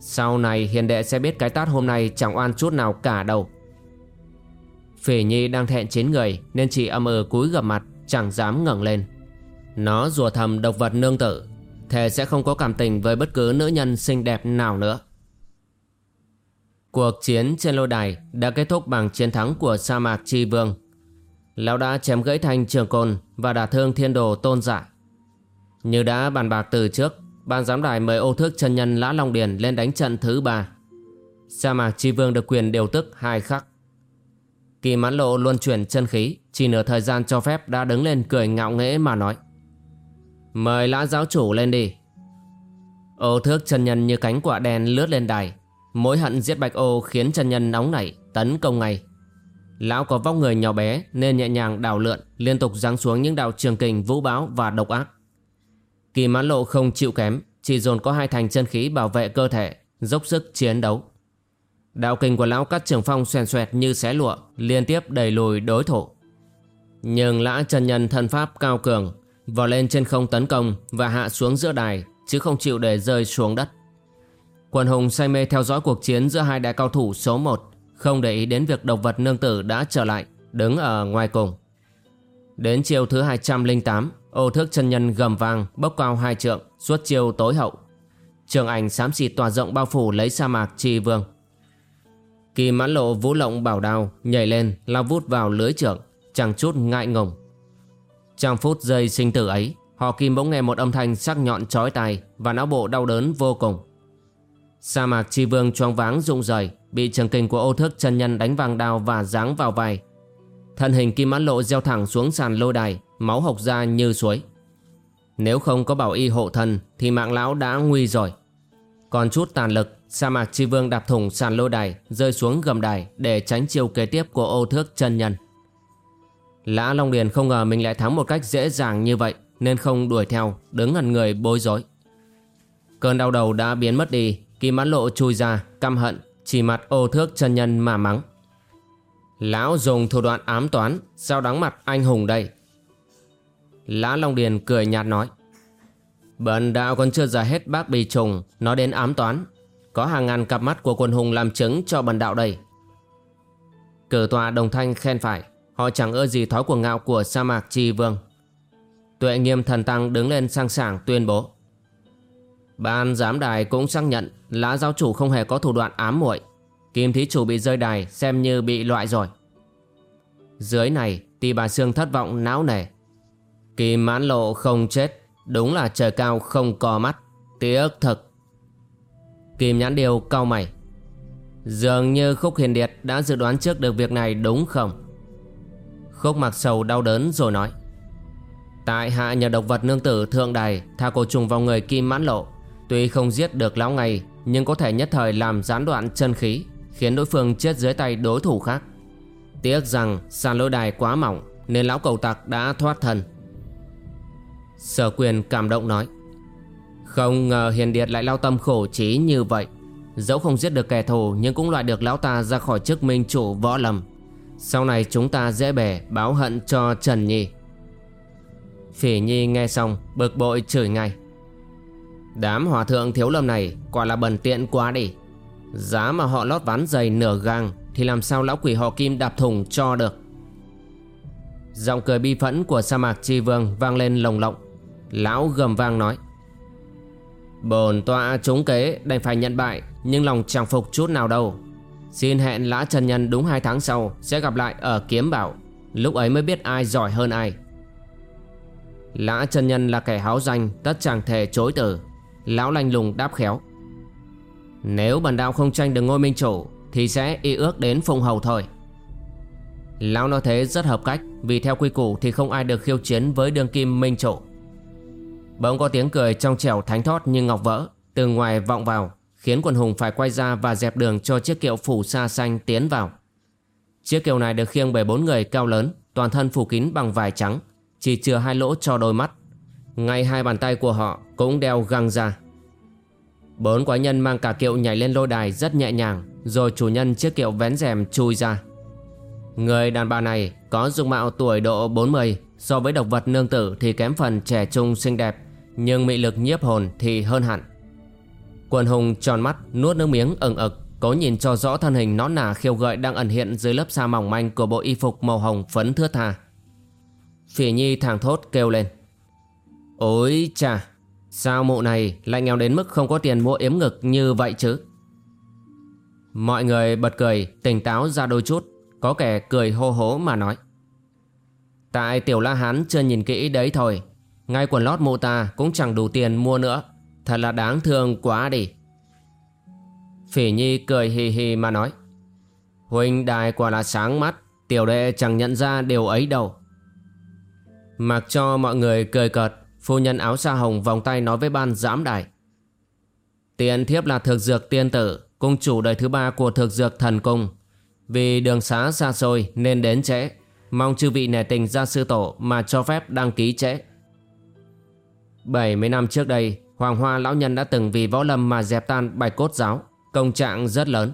Sau này hiền đệ sẽ biết cái tát hôm nay chẳng oan chút nào cả đâu. Phỉ nhi đang thẹn chín người Nên chỉ âm ừ cúi gập mặt, Chẳng dám ngẩng lên. Nó rùa thầm độc vật nương tử, Thề sẽ không có cảm tình với bất cứ nữ nhân xinh đẹp nào nữa. Cuộc chiến trên lôi đài đã kết thúc bằng chiến thắng của sa mạc Chi Vương. Lão đã chém gãy thành trường côn và đả thương thiên đồ tôn giả. Như đã bàn bạc từ trước, ban giám đài mời ô thước chân nhân Lã Long Điền lên đánh trận thứ ba. Sa mạc chi vương được quyền điều tức hai khắc. Kỳ mãn lộ luôn chuyển chân khí, chỉ nửa thời gian cho phép đã đứng lên cười ngạo nghễ mà nói. Mời lã giáo chủ lên đi. Ô thước chân nhân như cánh quả đen lướt lên đài. Mối hận giết bạch ô khiến chân nhân nóng nảy, tấn công ngay. Lão có vóc người nhỏ bé nên nhẹ nhàng đảo lượn, liên tục giáng xuống những đạo trường kình vũ bão và độc ác. Kỳ mãn lộ không chịu kém, chỉ dồn có hai thành chân khí bảo vệ cơ thể, dốc sức chiến đấu. Đạo kình của lão cắt trường phong xoèn xoẹt như xé lụa, liên tiếp đẩy lùi đối thủ. Nhưng lã chân nhân thân pháp cao cường, vò lên trên không tấn công và hạ xuống giữa đài, chứ không chịu để rơi xuống đất. Quần hùng say mê theo dõi cuộc chiến giữa hai đại cao thủ số 1 không để ý đến việc độc vật nương tử đã trở lại, đứng ở ngoài cùng. Đến chiều thứ 208, ô thước chân nhân gầm vang bốc cao hai trượng, suốt chiều tối hậu. Trường ảnh xám xịt tỏa rộng bao phủ lấy sa mạc Chi vương. Kỳ mãn lộ vũ lộng bảo đao, nhảy lên, lao vút vào lưới trưởng, chẳng chút ngại ngùng. Trong phút giây sinh tử ấy, họ kim bỗng nghe một âm thanh sắc nhọn chói tai và não bộ đau đớn vô cùng. Sa mạc chi vương choáng váng rụng rời, bị trường kình của ô thước chân nhân đánh vàng đao và giáng vào vai. Thân hình kim mãn lộ gieo thẳng xuống sàn lôi đài, máu hộc ra như suối. Nếu không có bảo y hộ thân, thì mạng lão đã nguy rồi. Còn chút tàn lực, Sa mạc chi vương đạp thủng sàn lô đài, Rơi xuống gầm đài Để tránh chiêu kế tiếp của ô thước chân nhân Lã Long Điền không ngờ mình lại thắng một cách dễ dàng như vậy, Nên không đuổi theo, Đứng ngẩn người bối rối Cơn đau đầu đã biến mất đi Kim mãn lộ chui ra, căm hận, Chỉ mặt ô thước chân nhân mà mắng Lão dùng thủ đoạn ám toán, Sao đắng mặt anh hùng đây Lã Long Điền cười nhạt nói, Bần đạo còn chưa ra hết bác bì trùng, nó đến ám toán. Có hàng ngàn cặp mắt của quần hùng làm chứng cho bần đạo đây. Cử tòa đồng thanh khen phải, Họ chẳng ưa gì thói cuồng ngạo của sa mạc tri vương. Tuệ nghiêm thần tăng đứng lên sang sảng tuyên bố, Ban giám đài cũng xác nhận Lã giáo chủ không hề có thủ đoạn ám muội. Kim thí chủ bị rơi đài xem như bị loại rồi. Dưới này Tì bà Sương thất vọng não nề. Kim mãn lộ không chết, Đúng là trời cao không có mắt. Tiếc thật. Kim nhãn điều cau mày. Dường như Khúc Hiền Điệt đã dự đoán trước được việc này đúng không? Khúc mặc sầu đau đớn rồi nói. Tại hạ nhờ độc vật nương tử thượng đài, Tha cổ trùng vào người Kim mãn lộ. Tuy không giết được lão ngày Nhưng có thể nhất thời làm gián đoạn chân khí, Khiến đối phương chết dưới tay đối thủ khác. Tiếc rằng sàn lôi đài quá mỏng, Nên lão cầu tặc đã thoát thân. Sở quyền cảm động nói, Không ngờ hiền điệt lại lao tâm khổ trí như vậy. Dẫu không giết được kẻ thù, Nhưng cũng loại được lão ta ra khỏi chức minh chủ võ lầm Sau này chúng ta dễ bề, báo hận cho Trần Nhi. Phỉ Nhi nghe xong, bực bội chửi ngay, Đám hòa thượng thiếu lâm này quả là bần tiện quá đi. Giá mà họ lót ván dày nửa gang Thì làm sao lão quỷ họ kim đạp thùng cho được? Giọng cười bi phẫn của sa mạc chi vương vang lên lồng lộng. Lão gầm vang nói. Bồn tọa trúng kế, đành phải nhận bại, Nhưng lòng chẳng phục chút nào đâu. Xin hẹn lã chân nhân đúng hai tháng sau Sẽ gặp lại ở kiếm bảo, Lúc ấy mới biết ai giỏi hơn ai. Lã chân nhân là kẻ háo danh, Tất chẳng thể chối từ. Lão lanh lùng đáp khéo. Nếu bần đạo không tranh được ngôi minh chủ, Thì sẽ y ước đến phùng hầu thôi. Lão nói thế rất hợp cách, Vì theo quy củ thì không ai được khiêu chiến với đường kim minh chủ. Bỗng có tiếng cười trong trẻo thánh thót như ngọc vỡ. Từ ngoài vọng vào, Khiến quần hùng phải quay ra và dẹp đường cho chiếc kiệu phủ sa xanh tiến vào. Chiếc kiệu này được khiêng bởi bốn người cao lớn, Toàn thân phủ kín bằng vải trắng, Chỉ chừa hai lỗ cho đôi mắt. Ngay hai bàn tay của họ cũng đeo găng ra. Bốn quái nhân mang cả kiệu nhảy lên lôi đài rất nhẹ nhàng, Rồi chủ nhân chiếc kiệu vén rèm chui ra. Người đàn bà này có dung mạo tuổi độ 40 So với độc vật nương tử thì kém phần trẻ trung xinh đẹp. Nhưng mị lực nhiếp hồn thì hơn hẳn. Quần hùng tròn mắt, nuốt nước miếng ẩn ực, Cố nhìn cho rõ thân hình nón nà khiêu gợi đang ẩn hiện dưới lớp da mỏng manh của bộ y phục màu hồng phấn thướt tha. Phỉ nhi thẳng thốt kêu lên. Ôi chà, Sao mụ này lại nghèo đến mức không có tiền mua yếm ngực như vậy chứ? Mọi người bật cười, tỉnh táo ra đôi chút, Có kẻ cười hô hố mà nói. Tại tiểu la hán chưa nhìn kỹ đấy thôi ngay quần lót mụ ta cũng chẳng đủ tiền mua nữa. Thật là đáng thương quá đi. Phỉ nhi cười hì hì mà nói, Huynh đài quả là sáng mắt, Tiểu đệ chẳng nhận ra điều ấy đâu. Mặc cho mọi người cười cợt, Phu nhân áo sa hồng vòng tay nói với ban giám đài, Tiền thiếp là thực dược tiên tử, Cung chủ đời thứ ba của thực dược thần cung. Vì đường xá xa xôi nên đến trễ. Mong chư vị nể tình ra sư tổ Mà cho phép đăng ký trễ. 70 năm trước đây Hoàng Hoa lão nhân đã từng vì võ lâm mà dẹp tan bài cốt giáo Công trạng rất lớn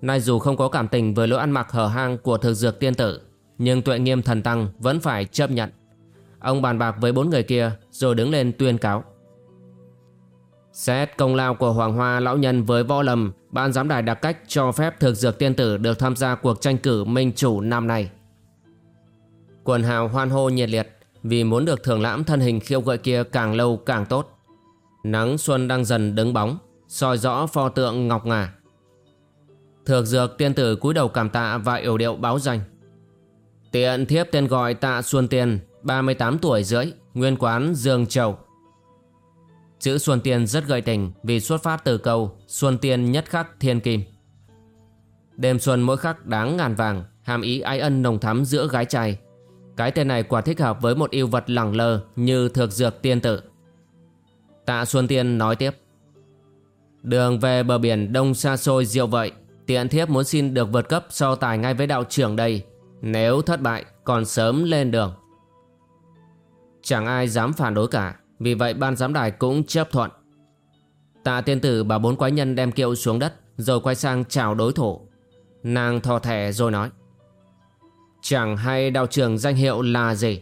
Nay dù không có cảm tình với lỗi ăn mặc hở hang của thực dược tiên tử Nhưng tuệ nghiêm thần tăng vẫn phải chấp nhận Ông bàn bạc với bốn người kia rồi đứng lên tuyên cáo. Xét công lao của Hoàng Hoa Lão Nhân với võ lâm, ban giám đài đặc cách cho phép thực dược tiên tử được tham gia cuộc tranh cử minh chủ năm nay. Quần hào hoan hô nhiệt liệt vì muốn được thưởng lãm thân hình khiêu gợi kia càng lâu càng tốt. Nắng xuân đang dần đứng bóng, soi rõ pho tượng ngọc ngà. Thược dược tiên tử cúi đầu cảm tạ và yểu điệu báo danh. Tiện thiếp tên gọi tạ Xuân Tiên 38 tuổi rưỡi, nguyên quán Dương Châu. Chữ Xuân Tiên rất gợi tình vì xuất phát từ câu Xuân Tiên nhất khắc thiên kim. Đêm xuân mỗi khắc đáng ngàn vàng, hàm ý ái ân nồng thắm giữa gái trai. Cái tên này quả thích hợp với một yêu vật lẳng lơ như thược dược tiên tử. Tạ Xuân Tiên nói tiếp. Đường về bờ biển đông xa xôi diệu vậy, Tiện thiếp muốn xin được vượt cấp so tài ngay với đạo trưởng đây. Nếu thất bại, còn sớm lên đường. Chẳng ai dám phản đối cả, Vì vậy ban giám đài cũng chấp thuận. Tạ tiên tử bảo bốn quái nhân đem kiệu xuống đất, Rồi quay sang chào đối thủ. Nàng thò thẻ rồi nói. Chẳng hay đạo trưởng danh hiệu là gì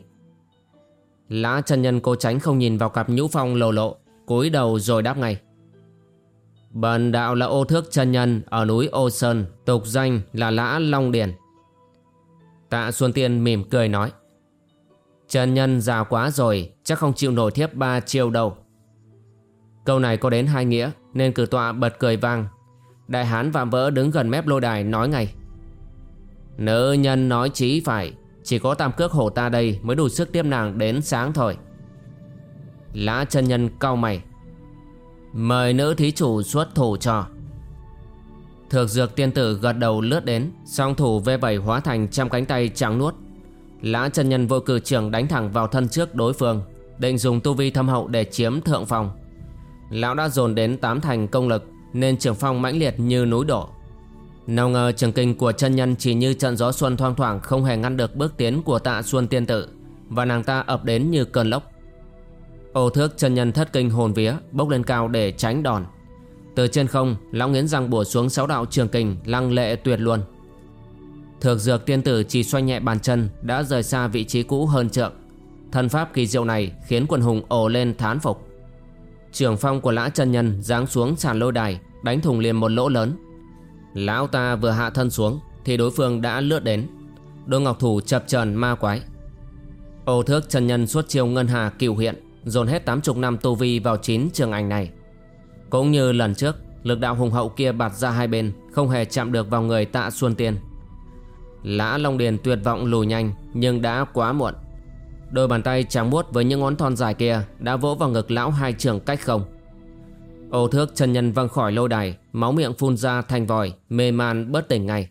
Lã chân nhân cố tránh không nhìn vào cặp nhũ phong lồ lộ cúi đầu rồi đáp ngay Bần đạo là ô thước chân nhân ở núi Ô Sơn, tục danh là Lã Long Điền. Tạ Xuân Tiên mỉm cười nói. Chân nhân già quá rồi, chắc không chịu nổi thiếp ba chiêu đâu. Câu này có đến hai nghĩa nên cử tọa bật cười vang. Đại hán vạm vỡ đứng gần mép lô đài nói ngay. Nữ nhân nói chí phải, chỉ có tam cước hổ ta đây mới đủ sức tiếp nàng đến sáng thôi. Lã chân nhân cau mày. Mời nữ thí chủ xuất thủ cho Thược dược tiên tử gật đầu lướt đến Song thủ V7 hóa thành trăm cánh tay trắng nuốt Lã chân nhân vô cử trưởng đánh thẳng vào thân trước đối phương Định dùng tu vi thâm hậu để chiếm thượng phong Lão đã dồn đến tám thành công lực Nên trường phong mãnh liệt như núi đổ nào ngờ trường kinh của chân nhân chỉ như trận gió xuân thoang thoảng Không hề ngăn được bước tiến của tạ xuân tiên tử, Và nàng ta ập đến như cơn lốc. Ô thước chân nhân thất kinh hồn vía, Bốc lên cao để tránh đòn. Từ trên không, Lão nghiến răng bổ xuống sáu đạo trường kình Lăng lệ tuyệt luôn Thược dược tiên tử chỉ xoay nhẹ bàn chân Đã rời xa vị trí cũ hơn trượng. Thân pháp kỳ diệu này Khiến quần hùng ồ lên thán phục. Trường phong của lã chân nhân Giáng xuống sàn lôi đài, Đánh thùng liền một lỗ lớn. Lão ta vừa hạ thân xuống Thì đối phương đã lướt đến Đôi ngọc thủ chập trần ma quái Ô thước chân nhân suốt chiêu ngân hà cửu hiện dồn hết tám chục năm tu vi vào chín trường ảnh này. Cũng như lần trước, lực đạo hùng hậu kia bạt ra hai bên, không hề chạm được vào người tạ Xuân Tiên. Lã Long Điền tuyệt vọng lùi nhanh, nhưng đã quá muộn. Đôi bàn tay trắng muốt với những ngón thon dài kia đã vỗ vào ngực lão hai trường cách không. Ô thước chân nhân văng khỏi lâu đài, máu miệng phun ra thành vòi, mê man bất tỉnh ngay.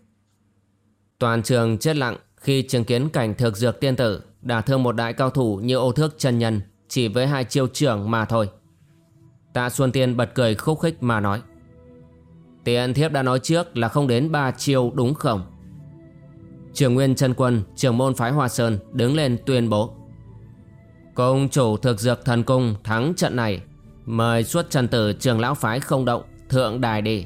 Toàn trường chết lặng khi chứng kiến cảnh thực dược tiên tử đả thương một đại cao thủ như ô thước chân nhân chỉ với hai chiêu trưởng mà thôi Tạ Xuân Tiên bật cười khúc khích mà nói Tiện thiếp đã nói trước là không đến ba chiêu đúng không Trường Nguyên Trân Quân Trưởng môn phái Hoa Sơn đứng lên tuyên bố Công chủ thực dược thần cung thắng trận này Mời xuất trần tử, trường lão phái không động, Thượng đài đi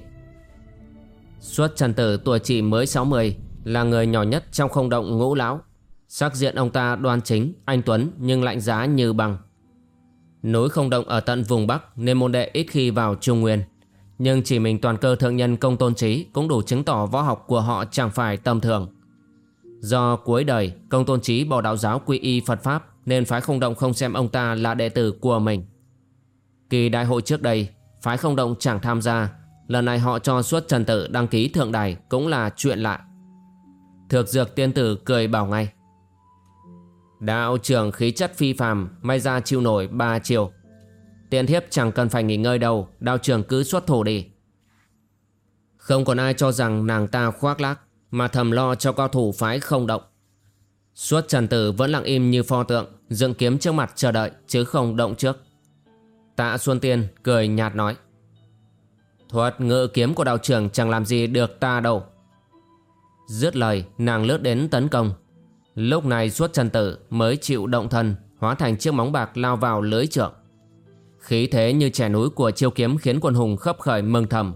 Xuất trần tử, tuổi chỉ mới 60 Là người nhỏ nhất trong không động ngũ lão Sắc diện ông ta đoan chính, Anh Tuấn, nhưng lạnh giá như bằng Núi không động ở tận vùng Bắc, nên môn đệ ít khi vào Trung Nguyên. Nhưng chỉ mình toàn cơ thượng nhân công tôn trí cũng đủ chứng tỏ võ học của họ chẳng phải tầm thường. Do cuối đời, công tôn trí bỏ đạo giáo quy y Phật Pháp, nên phái không động không xem ông ta là đệ tử của mình. Kỳ đại hội trước đây, phái không động chẳng tham gia, lần này họ cho suốt trần tử đăng ký thượng đài cũng là chuyện lạ. Thược dược tiên tử cười bảo ngay. Đạo trưởng khí chất phi phàm May ra chịu nổi ba chiều. Tiên thiếp chẳng cần phải nghỉ ngơi đâu Đạo trưởng cứ xuất thủ đi. Không còn ai cho rằng nàng ta khoác lác Mà thầm lo cho cao thủ phái không động. Suốt trần tử vẫn lặng im như pho tượng Dựng kiếm trước mặt chờ đợi Chứ không động trước. Tạ Xuân Tiên cười nhạt nói. Thuật ngự kiếm của đạo trưởng chẳng làm gì được ta đâu. Dứt lời, nàng lướt đến tấn công. Lúc này suốt trần tử mới chịu động thân Hóa thành chiếc móng bạc lao vào lưới trượng. Khí thế như trẻ núi của chiêu kiếm khiến quân hùng khấp khởi mừng thầm.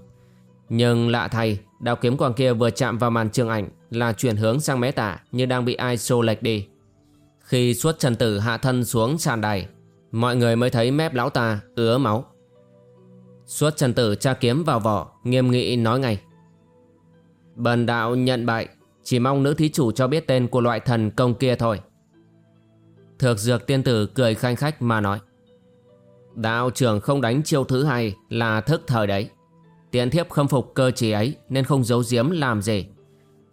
Nhưng lạ thay Đạo kiếm quang kia vừa chạm vào màn trường ảnh Là chuyển hướng sang mé tả Như đang bị ai xô lệch đi. Khi suốt trần tử hạ thân xuống sàn đài Mọi người mới thấy mép lão ta ứa máu. Suốt trần tử tra kiếm vào vỏ, Nghiêm nghị nói ngay. Bần đạo nhận bại, chỉ mong nữ thí chủ cho biết tên của loại thần công kia thôi. Thược dược tiên tử cười khanh khách mà nói. Đạo trưởng không đánh chiêu thứ hai là thức thời đấy. Tiện thiếp khâm phục cơ chỉ ấy nên không giấu giếm làm gì.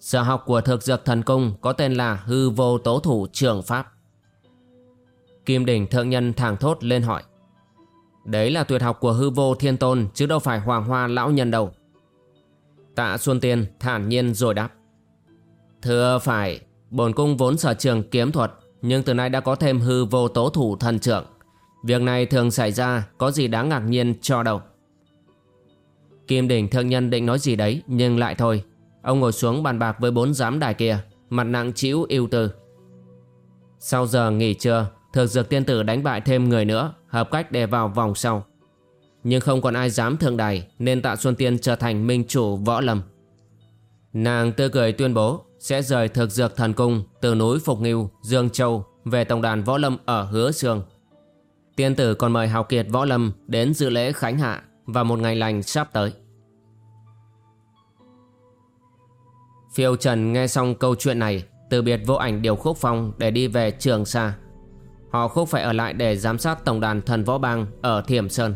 Sở học của thực dược thần cung có tên là hư vô tố thủ trường pháp. Kim đỉnh thượng nhân thẳng thốt lên hỏi. Đấy là tuyệt học của hư vô thiên tôn chứ đâu phải hoàng hoa lão nhân đâu. Tạ Xuân Tiên thản nhiên rồi đáp. Thưa phải, bổn cung vốn sở trường kiếm thuật, nhưng từ nay đã có thêm hư vô tố thủ thần trưởng. Việc này thường xảy ra, có gì đáng ngạc nhiên cho đâu. Kim đỉnh thượng nhân định nói gì đấy nhưng lại thôi. Ông ngồi xuống bàn bạc với bốn giám đài kia Mặt nặng chịu yêu tư. Sau giờ nghỉ trưa Thực dược tiên tử đánh bại thêm người nữa Hợp cách để vào vòng sau. Nhưng không còn ai dám thượng đài Nên tạ Xuân Tiên trở thành minh chủ võ lâm. Nàng tươi cười tuyên bố Sẽ rời thực dược thần cung Từ núi Phục Nghiêu, Dương Châu Về tổng đàn võ lâm ở Hứa Sương. Tiên tử còn mời hào kiệt võ lâm Đến dự lễ khánh hạ Và một ngày lành sắp tới. Phiêu Trần nghe xong câu chuyện này Từ biệt vô ảnh điều khúc phong Để đi về Trường Sa Họ khúc phải ở lại để giám sát tổng đàn thần võ bang Ở Thiểm Sơn.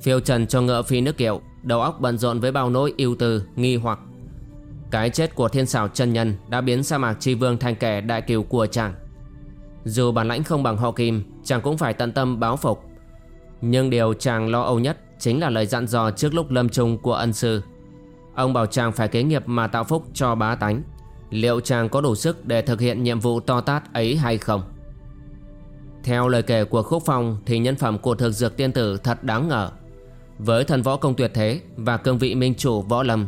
Phiêu Trần cho ngựa phi nước kiệu, Đầu óc bận rộn với bao nỗi ưu tư, Nghi hoặc. Cái chết của thiên xảo chân nhân Đã biến sa mạc tri vương thành kẻ đại kiều của chàng. Dù bản lãnh không bằng họ kim, Chàng cũng phải tận tâm báo phục. Nhưng điều chàng lo âu nhất Chính là lời dặn dò trước lúc lâm chung của ân sư. Ông bảo chàng phải kế nghiệp mà tạo phúc cho bá tánh. Liệu chàng có đủ sức để thực hiện nhiệm vụ to tát ấy hay không? Theo lời kể của Khúc Phong thì nhân phẩm của thực dược tiên tử thật đáng ngờ. Với thần võ công tuyệt thế và cương vị minh chủ võ lâm,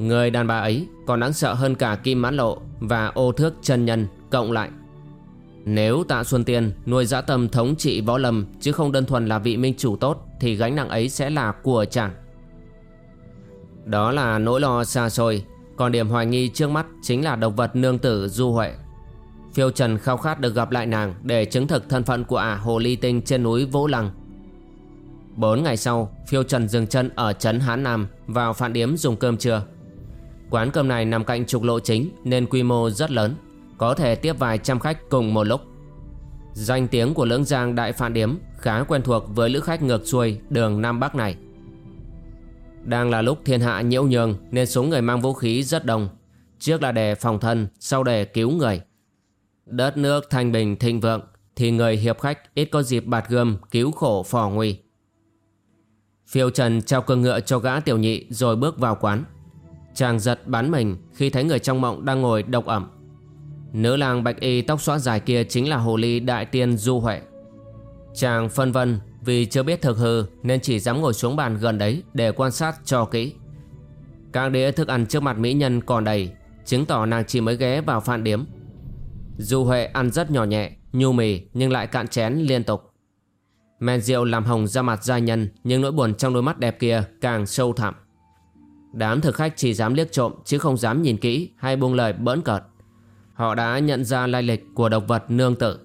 Người đàn bà ấy còn đáng sợ hơn cả Kim Mãn Lộ và ô thước chân nhân cộng lại. Nếu tạ Xuân Tiên nuôi dã tâm thống trị võ lâm chứ không đơn thuần là vị minh chủ tốt Thì gánh nặng ấy sẽ là của chàng. Đó là nỗi lo xa xôi, Còn điểm hoài nghi trước mắt chính là độc vật nương tử Du Huệ. Phiêu Trần khao khát được gặp lại nàng Để chứng thực thân phận của ả hồ ly tinh trên núi Vũ Lăng Bốn ngày sau Phiêu Trần dừng chân ở trấn Hán Nam Vào phản điếm dùng cơm trưa Quán cơm này nằm cạnh trục lộ chính Nên quy mô rất lớn Có thể tiếp vài trăm khách cùng một lúc Danh tiếng của lưỡng giang đại phản điếm Khá quen thuộc với lữ khách ngược xuôi Đường Nam Bắc này đang là lúc thiên hạ nhiễu nhường nên số người mang vũ khí rất đông. Trước là để phòng thân, sau để cứu người. Đất nước thanh bình thịnh vượng thì người hiệp khách ít có dịp bạt gươm cứu khổ phò nguy. Phiêu Trần trao cương ngựa cho gã tiểu nhị rồi bước vào quán. Chàng giật bắn mình khi thấy người trong mộng đang ngồi độc ẩm. Nữ lang bạch y tóc xóa dài kia chính là hồ ly đại tiên Du Huệ. Chàng phân vân vì chưa biết thực hư nên chỉ dám ngồi xuống bàn gần đấy để quan sát cho kỹ. Các đĩa thức ăn trước mặt mỹ nhân còn đầy, chứng tỏ nàng chỉ mới ghé vào phan điếm. Dù Huệ ăn rất nhỏ nhẹ, nhu mì nhưng lại cạn chén liên tục. Men rượu làm hồng ra mặt gia nhân nhưng nỗi buồn trong đôi mắt đẹp kia càng sâu thẳm. Đám thực khách chỉ dám liếc trộm chứ không dám nhìn kỹ hay buông lời bỡn cợt. Họ đã nhận ra lai lịch của độc vật nương tự.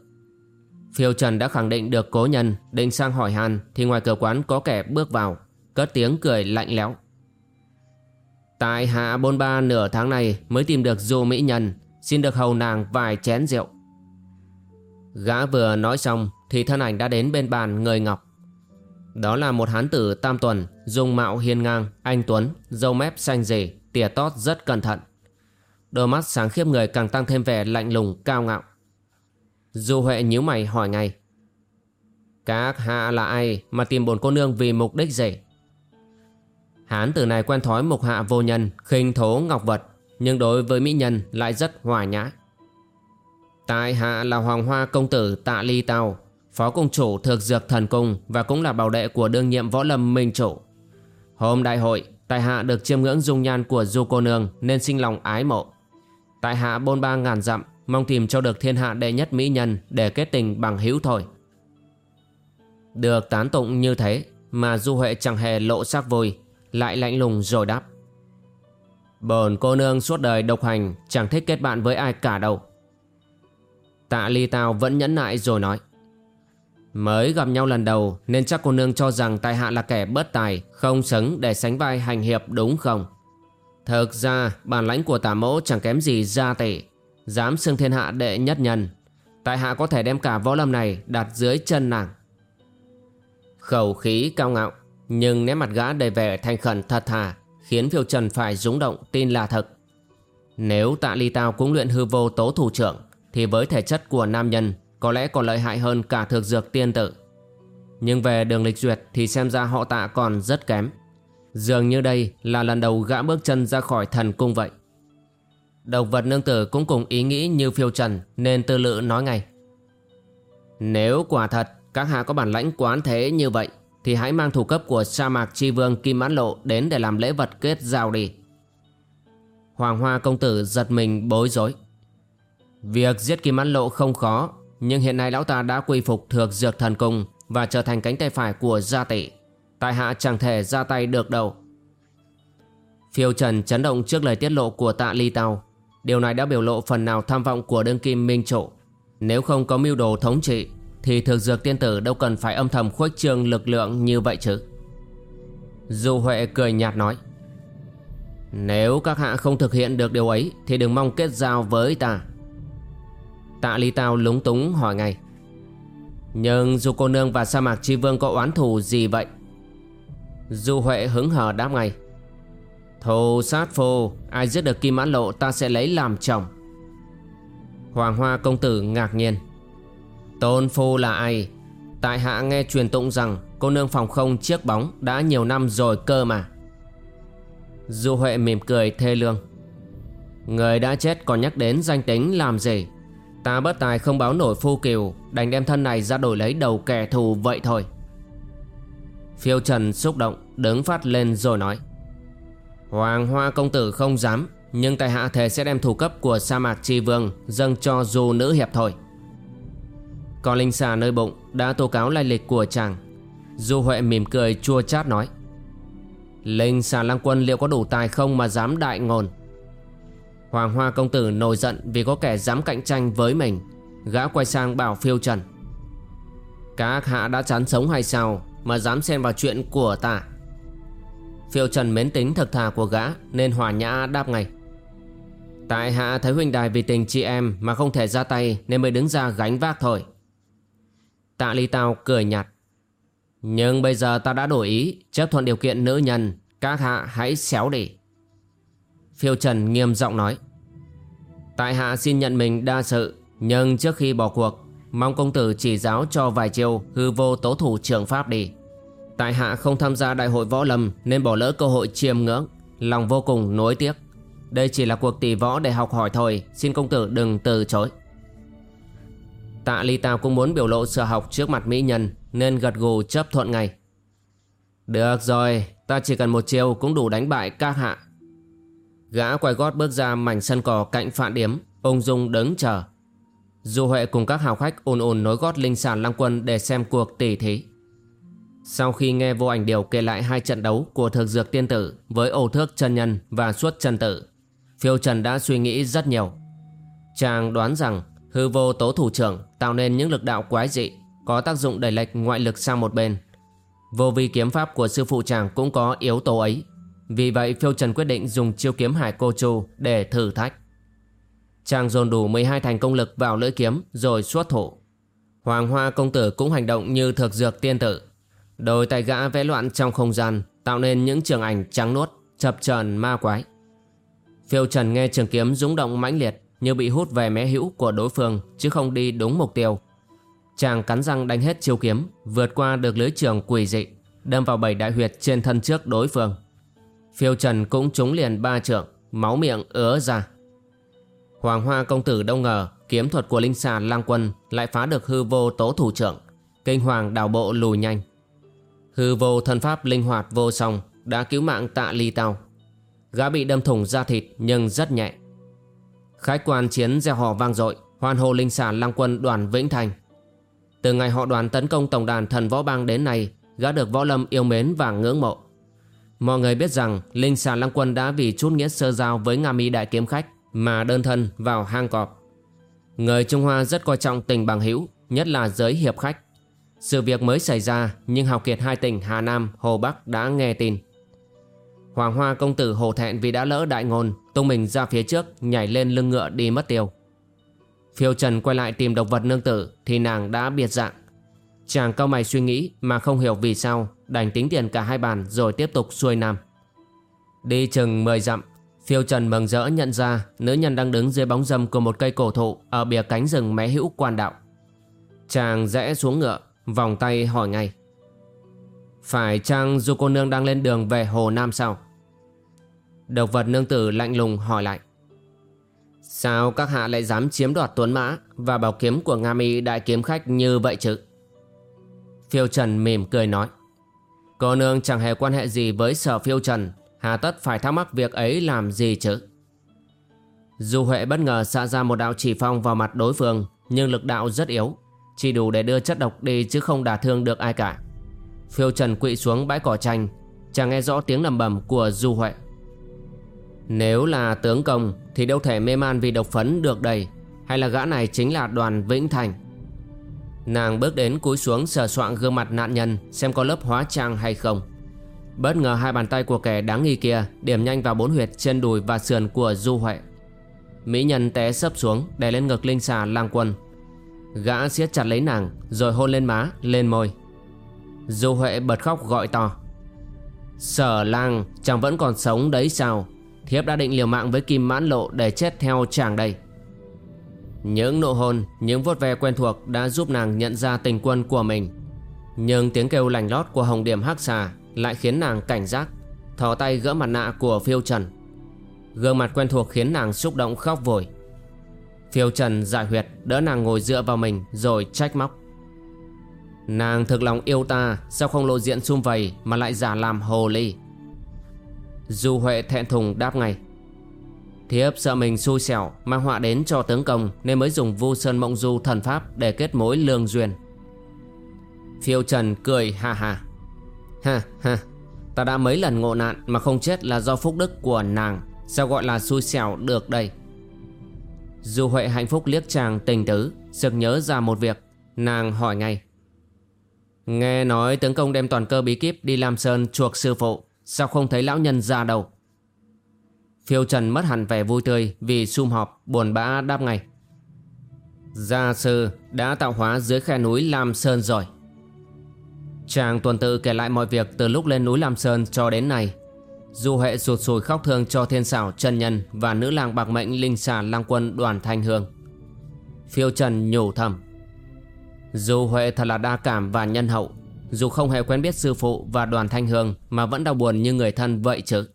Phiêu Trần đã khẳng định được cố nhân Định sang hỏi han Thì ngoài cửa quán có kẻ bước vào Cất tiếng cười lạnh lẽo Tại hạ bôn ba nửa tháng này Mới tìm được du mỹ nhân Xin được hầu nàng vài chén rượu. Gã vừa nói xong Thì thân ảnh đã đến bên bàn người ngọc. Đó là một hán tử tam tuần Dung mạo hiên ngang Anh Tuấn Dâu mép xanh rể Tỉa tót rất cẩn thận. Đôi mắt sáng khiếp người càng tăng thêm vẻ lạnh lùng cao ngạo. Du Huệ nhíu mày hỏi ngay. Các hạ là ai mà tìm bổn cô nương vì mục đích gì? Hán tử này quen thói mục hạ vô nhân, khinh thố ngọc vật, nhưng đối với mỹ nhân lại rất hòa nhã. Tại hạ là Hoàng Hoa công tử Tạ Ly Tào, phó công chủ thực dược thần cung và cũng là bảo đệ của đương nhiệm võ lâm minh chủ. Hôm đại hội, tại hạ được chiêm ngưỡng dung nhan của du cô nương nên sinh lòng ái mộ. Tại hạ bôn ba ngàn dặm Mong tìm cho được thiên hạ đệ nhất mỹ nhân Để kết tình bằng hữu thôi Được tán tụng như thế Mà Du Huệ chẳng hề lộ sắc vui Lại lạnh lùng rồi đáp Bồn cô nương suốt đời độc hành, Chẳng thích kết bạn với ai cả đâu. Tạ ly tao vẫn nhẫn nại rồi nói, Mới gặp nhau lần đầu, Nên chắc cô nương cho rằng tài hạ là kẻ bất tài, Không xứng để sánh vai hành hiệp đúng không? Thực ra, bản lãnh của tả mẫu chẳng kém gì gia tỷ Dám xưng thiên hạ đệ nhất nhân. Tại hạ có thể đem cả võ lâm này đặt dưới chân nàng. Khẩu khí cao ngạo, Nhưng nét mặt gã đầy vẻ thanh khẩn thật thà. Khiến phiêu trần phải rúng động, tin là thật. Nếu tạ ly tao cũng luyện hư vô tố thủ trưởng, Thì với thể chất của nam nhân Có lẽ còn lợi hại hơn cả thực dược tiên tử. Nhưng về đường lịch duyệt Thì xem ra họ tạ còn rất kém. Dường như đây là lần đầu gã bước chân ra khỏi thần cung vậy. Độc vật nương tử cũng cùng ý nghĩ như phiêu trần, Nên tư lự nói ngay. Nếu quả thật, các hạ có bản lãnh quán thế như vậy thì hãy mang thủ cấp của sa mạc chi vương Kim Mãn Lộ Đến để làm lễ vật kết giao đi. Hoàng Hoa công tử giật mình bối rối. Việc giết Kim Mãn Lộ không khó, Nhưng hiện nay lão ta đã quy phục thược dược thần cung Và trở thành cánh tay phải của gia tỷ Tại hạ chẳng thể ra tay được đâu. Phiêu Trần chấn động trước lời tiết lộ của tạ ly tao Điều này đã biểu lộ phần nào tham vọng của đương kim minh trụ. Nếu không có mưu đồ thống trị thì thực dược tiên tử đâu cần phải âm thầm khuếch trương lực lượng như vậy chứ? Du Huệ cười nhạt nói, Nếu các hạ không thực hiện được điều ấy, Thì đừng mong kết giao với ta. Tạ ly tao lúng túng hỏi ngay, Nhưng dù cô nương và sa mạc chi vương có oán thù gì vậy? Du Huệ hứng hờ đáp ngay, Thù sát phù, Ai giết được Kim Mãn Lộ ta sẽ lấy làm chồng. Hoàng Hoa công tử ngạc nhiên Tôn phu là ai? Tại hạ nghe truyền tụng rằng Cô nương phòng không chiếc bóng Đã nhiều năm rồi cơ mà. Du Huệ mỉm cười thê lương. Người đã chết còn nhắc đến danh tính làm gì? Ta bất tài không báo nổi phu kiều, Đành đem thân này ra đổi lấy đầu kẻ thù vậy thôi. Phiêu Trần xúc động, Đứng phát lên rồi nói. Hoàng Hoa công tử không dám, Nhưng tại hạ thề sẽ đem thủ cấp của sa mạc tri vương Dâng cho dù nữ hiệp thôi. Còn linh xà nơi bụng Đã tố cáo lai lịch của chàng. Du Huệ mỉm cười chua chát nói, Linh xà lang quân liệu có đủ tài không mà dám đại ngôn Hoàng Hoa công tử nổi giận vì có kẻ dám cạnh tranh với mình. Gã quay sang bảo phiêu trần, Các hạ đã chán sống hay sao Mà dám xen vào chuyện của ta? Phiêu trần mến tính thực thà của gã Nên hòa nhã đáp ngay, Tại hạ thấy huynh đài vì tình chị em Mà không thể ra tay Nên mới đứng ra gánh vác thôi. Tạ ly tao cười nhạt. Nhưng bây giờ ta đã đổi ý, Chấp thuận điều kiện nữ nhân, Các hạ hãy xéo đi. Phiêu Trần nghiêm giọng nói. Tại hạ xin nhận mình đa sự, Nhưng trước khi bỏ cuộc, Mong công tử chỉ giáo cho vài chiêu Hư vô tố thủ trường pháp đi. Tại hạ không tham gia đại hội võ lâm Nên bỏ lỡ cơ hội chiêm ngưỡng, Lòng vô cùng nối tiếc. Đây chỉ là cuộc tỷ võ để học hỏi thôi, Xin công tử đừng từ chối. Tạ ly tào cũng muốn biểu lộ sự học trước mặt mỹ nhân, Nên gật gù chấp thuận ngay. Được rồi, Ta chỉ cần một chiêu cũng đủ đánh bại các hạ. Gã quay gót bước ra mảnh sân cỏ cạnh phạn điếm Ung dung đứng chờ. Du Huệ cùng các hào khách ồn ồn nối gót linh sản lăng quân để xem cuộc tỷ thí. Sau khi nghe vô ảnh điều kể lại hai trận đấu của thực dược tiên tử với ổ thước chân nhân và suốt chân tử, Phiêu Trần đã suy nghĩ rất nhiều. Chàng đoán rằng hư vô tố thủ trưởng tạo nên những lực đạo quái dị có tác dụng đẩy lệch ngoại lực sang một bên Vô vi kiếm pháp của sư phụ chàng cũng có yếu tố ấy vì vậy Phiêu Trần quyết định dùng chiêu kiếm hải cô chu để thử thách. Chàng dồn đủ 12 thành công lực vào lưỡi kiếm rồi xuất thủ. Hoàng Hoa công tử cũng hành động như thực dược tiên tử. Đôi tay gã vẽ loạn trong không gian tạo nên những trường ảnh trắng nuốt, chập chờn ma quái. Phiêu Trần nghe trường kiếm rúng động mãnh liệt như bị hút về mé hữu của đối phương chứ không đi đúng mục tiêu. Chàng cắn răng đánh hết chiêu kiếm, vượt qua được lưới trường quỷ dị, đâm vào bảy đại huyệt trên thân trước đối phương. Phiêu Trần cũng trúng liền ba trượng Máu miệng ứa ra Hoàng Hoa công tử đâu ngờ Kiếm thuật của linh xà lang quân Lại phá được hư vô tố thủ trưởng Kinh hoàng đào bộ lùi nhanh Hư vô thân pháp linh hoạt vô song Đã cứu mạng tạ ly tao Gã bị đâm thủng da thịt nhưng rất nhẹ Khách quan chiến gieo hò vang dội Hoan hô linh sản lang quân đoàn Vĩnh Thành Từ ngày họ đoàn tấn công tổng đàn thần võ bang đến nay Gã được võ lâm yêu mến và ngưỡng mộ Mọi người biết rằng Linh xà Lăng Quân đã vì chút nghĩa sơ giao với Nga Mi Đại Kiếm Khách mà đơn thân vào hang cọp. Người Trung Hoa rất coi trọng tình bằng hữu, nhất là giới hiệp khách. Sự việc mới xảy ra nhưng học kiệt hai tỉnh Hà Nam, Hồ Bắc đã nghe tin. Hoàng Hoa công tử hổ thẹn vì đã lỡ đại ngôn, tung mình ra phía trước, nhảy lên lưng ngựa đi mất tiêu. Phiêu Trần quay lại tìm độc vật nương tử thì nàng đã biệt dạng. Chàng cao mày suy nghĩ mà không hiểu vì sao Đành tính tiền cả hai bàn rồi tiếp tục xuôi nam Đi chừng 10 dặm Phiêu Trần mừng rỡ nhận ra Nữ nhân đang đứng dưới bóng râm của một cây cổ thụ Ở bìa cánh rừng mé hữu quan đạo Chàng rẽ xuống ngựa Vòng tay hỏi ngay Phải chăng du cô nương đang lên đường về Hồ Nam sao Độc vật nương tử lạnh lùng hỏi lại. Sao các hạ lại dám chiếm đoạt tuấn mã Và bảo kiếm của Nga mi đại kiếm khách như vậy chứ? Phiêu Trần mỉm cười nói. Cô nương chẳng hề quan hệ gì với sở phiêu trần, Hà tất phải thắc mắc việc ấy làm gì chứ? Du Huệ bất ngờ xạ ra một đạo chỉ phong vào mặt đối phương, Nhưng lực đạo rất yếu, Chỉ đủ để đưa chất độc đi chứ không đả thương được ai cả. Phiêu trần quỵ xuống bãi cỏ tranh Chẳng nghe rõ tiếng lầm bầm của Du Huệ. Nếu là tướng công Thì đâu thể mê man vì độc phấn được đầy Hay là gã này chính là đoàn Vĩnh Thành? Nàng bước đến cúi xuống sờ soạn gương mặt nạn nhân Xem có lớp hóa trang hay không. Bất ngờ hai bàn tay của kẻ đáng nghi kia Điểm nhanh vào bốn huyệt trên đùi và sườn của Du Huệ. Mỹ nhân té sấp xuống Đè lên ngực linh xà lang quân. Gã siết chặt lấy nàng Rồi hôn lên má, lên môi. Du Huệ bật khóc gọi to. Sở lang chẳng vẫn còn sống đấy sao? Thiếp đã định liều mạng với kim mãn lộ Để chết theo chàng đây. Những nụ hôn, Những vuốt ve quen thuộc Đã giúp nàng nhận ra tình quân của mình. Nhưng tiếng kêu lành lót của hồng điểm hắc xà Lại khiến nàng cảnh giác, Thò tay gỡ mặt nạ của phiêu trần. Gương mặt quen thuộc khiến nàng xúc động khóc vội. Phiêu trần giải huyệt, Đỡ nàng ngồi dựa vào mình Rồi trách móc. Nàng thực lòng yêu ta, Sao không lộ diện xung vầy Mà lại giả làm hồ ly? Du Huệ thẹn thùng đáp ngay. Thiếp sợ mình xui xẻo, Mang họa đến cho tướng công Nên mới dùng vu sơn mộng du thần pháp Để kết mối lương duyên. Phiêu Trần cười ha ha. Ha ha, Ta đã mấy lần ngộ nạn Mà không chết là do phúc đức của nàng. Sao gọi là xui xẻo được đây? Du Huệ hạnh phúc liếc chàng tình tứ, Sực nhớ ra một việc, Nàng hỏi ngay. Nghe nói tướng công đem toàn cơ bí kíp đi Lam Sơn chuộc sư phụ. Sao không thấy lão nhân ra đâu? Phiêu Trần mất hẳn vẻ vui tươi Vì sum họp, buồn bã đáp ngay. Gia sư đã tạo hóa dưới khe núi Lam Sơn rồi. Chàng tuần tự kể lại mọi việc từ lúc lên núi Lam Sơn cho đến nay. Du hệ sụt sùi khóc thương cho thiên xảo trần nhân Và nữ lang bạc mệnh linh xà lang quân đoàn thanh hương. Phiêu Trần nhủ thầm. Dù Huệ thật là đa cảm và nhân hậu dù không hề quen biết sư phụ và đoàn thanh hương, Mà vẫn đau buồn như người thân vậy chứ.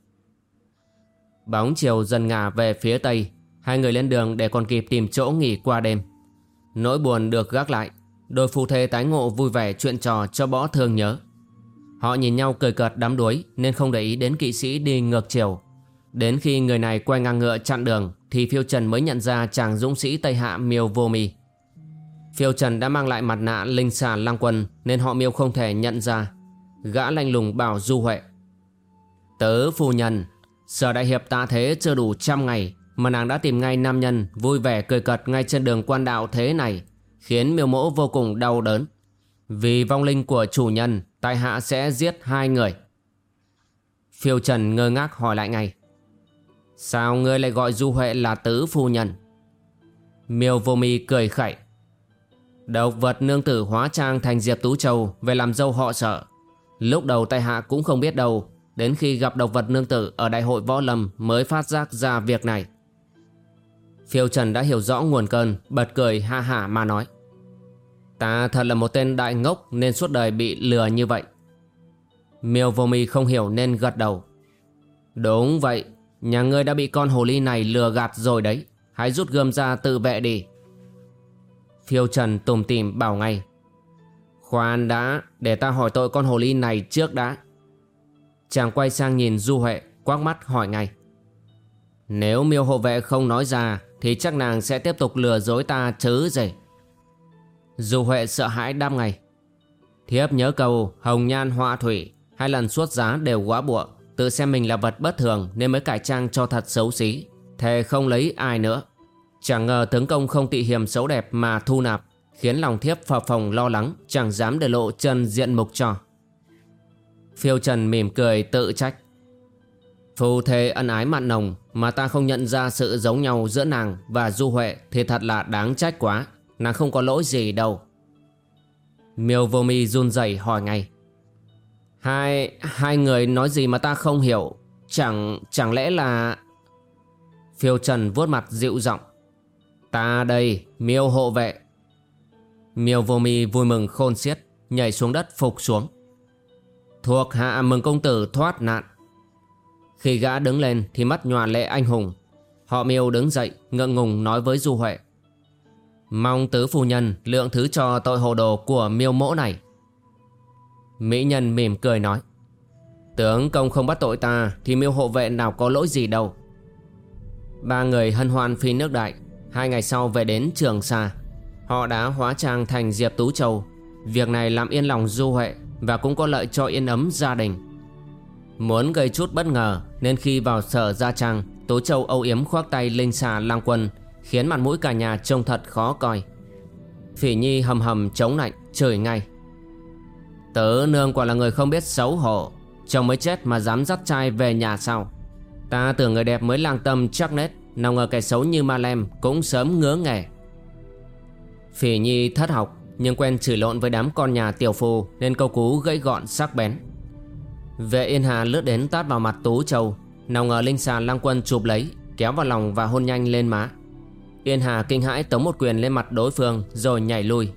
Bóng chiều dần ngả về phía tây, Hai người lên đường để còn kịp tìm chỗ nghỉ qua đêm. Nỗi buồn được gác lại, Đôi phu thê tái ngộ vui vẻ chuyện trò cho bỏ thương nhớ. Họ nhìn nhau cười cợt đám đuối Nên không để ý đến kỵ sĩ đi ngược chiều. Đến khi người này quay ngang ngựa chặn đường Thì phiêu trần mới nhận ra chàng dũng sĩ Tây Hạ miêu vô mi. Phiêu Trần đã mang lại mặt nạ linh xà lang quân nên họ miêu không thể nhận ra. Gã lanh lùng bảo Du Huệ. Tớ phu nhân, sở đại hiệp tạ thế chưa đủ trăm ngày mà nàng đã tìm ngay nam nhân vui vẻ cười cợt ngay trên đường quan đạo thế này khiến miêu mỗ vô cùng đau đớn. Vì vong linh của chủ nhân, tại hạ sẽ giết hai người. Phiêu Trần ngơ ngác hỏi lại ngay. Sao ngươi lại gọi Du Huệ là tứ phu nhân? Miêu vô mi cười khẩy. Độc vật nương tử hóa trang thành Diệp Tú Châu về làm dâu họ sợ. Lúc đầu tại hạ cũng không biết đâu, đến khi gặp độc vật nương tử ở đại hội võ lâm mới phát giác ra việc này. Phiêu Trần đã hiểu rõ nguồn cơn, bật cười ha hả mà nói. Ta thật là một tên đại ngốc nên suốt đời bị lừa như vậy. Miêu vô mi không hiểu nên gật đầu. Đúng vậy, nhà ngươi đã bị con hồ ly này lừa gạt rồi đấy. Hãy rút gươm ra tự vệ đi. Phiêu Trần tùm tìm bảo ngay. Khoan đã, Để ta hỏi tội con hồ ly này trước đã. Chàng quay sang nhìn Du Huệ Quác mắt hỏi ngay. Nếu miêu hộ vệ không nói ra, Thì chắc nàng sẽ tiếp tục lừa dối ta chứ gì? Du Huệ sợ hãi đam ngay. Thiếp nhớ câu, Hồng nhan họa thủy, Hai lần suốt giá đều quá bụa. Tự xem mình là vật bất thường, Nên mới cải trang cho thật xấu xí. Thề không lấy ai nữa. Chẳng ngờ tướng công không tị hiềm xấu đẹp mà thu nạp Khiến lòng thiếp phập phòng lo lắng Chẳng dám để lộ chân diện mục cho. Phiêu Trần mỉm cười tự trách. Phu thê ân ái mặn nồng Mà ta không nhận ra sự giống nhau giữa nàng và Du Huệ Thì thật là đáng trách quá Nàng không có lỗi gì đâu. Miêu vô mi run rẩy hỏi ngay. Hai, hai người nói gì mà ta không hiểu Chẳng, chẳng lẽ là Phiêu Trần vuốt mặt dịu giọng. Ta đây, miêu hộ vệ. Miêu vô mi vui mừng khôn xiết, nhảy xuống đất phục xuống. Thuộc hạ mừng công tử thoát nạn. Khi gã đứng lên thì mắt nhòa lệ anh hùng. Họ miêu đứng dậy, ngượng ngùng nói với Du Huệ. Mong tứ phu nhân lượng thứ cho tội hồ đồ của miêu mỗ này. Mỹ nhân mỉm cười nói. Tướng công không bắt tội ta Thì miêu hộ vệ nào có lỗi gì đâu Ba người hân hoan phi nước đại Hai ngày sau về đến Trường Sa Họ đã hóa trang thành Diệp Tú Châu. Việc này làm yên lòng Du Huệ Và cũng có lợi cho yên ấm gia đình. Muốn gây chút bất ngờ Nên khi vào sở gia trang, Tú Châu âu yếm khoác tay linh xà lang quân, Khiến mặt mũi cả nhà trông thật khó coi. Phỉ Nhi hầm hầm chống lạnh Chửi ngay. Tớ nương quả là người không biết xấu hổ, Chồng mới chết mà dám dắt trai về nhà sao? Ta tưởng người đẹp mới lang tâm chắc nết. Nào ngờ kẻ xấu như ma lem Cũng sớm ngứa nghề Phỉ Nhi thất học, Nhưng quen chửi lộn với đám con nhà tiểu phu Nên câu cú gãy gọn sắc bén. Vệ Yên Hà lướt đến tát vào mặt Tú Châu, Nào ngờ Linh Xà lang quân chụp lấy, Kéo vào lòng và hôn nhanh lên má. Yên Hà kinh hãi tống một quyền lên mặt đối phương Rồi nhảy lui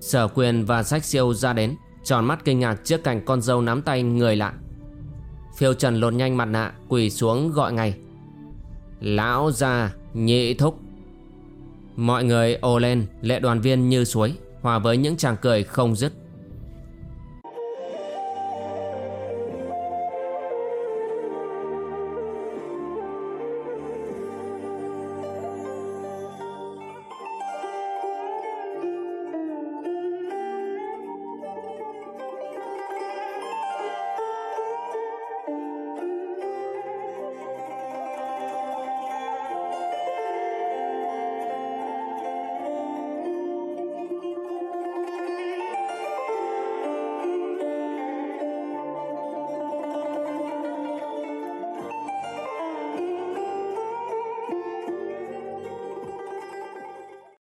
Sở quyền và sách siêu ra đến, Tròn mắt kinh ngạc trước cảnh con dâu nắm tay người lạ. Phiêu trần lột nhanh mặt nạ, Quỳ xuống gọi ngay. Lão già nhị thúc. Mọi người ồ lên Lệ đoàn viên như suối, Hòa với những chàng cười không dứt.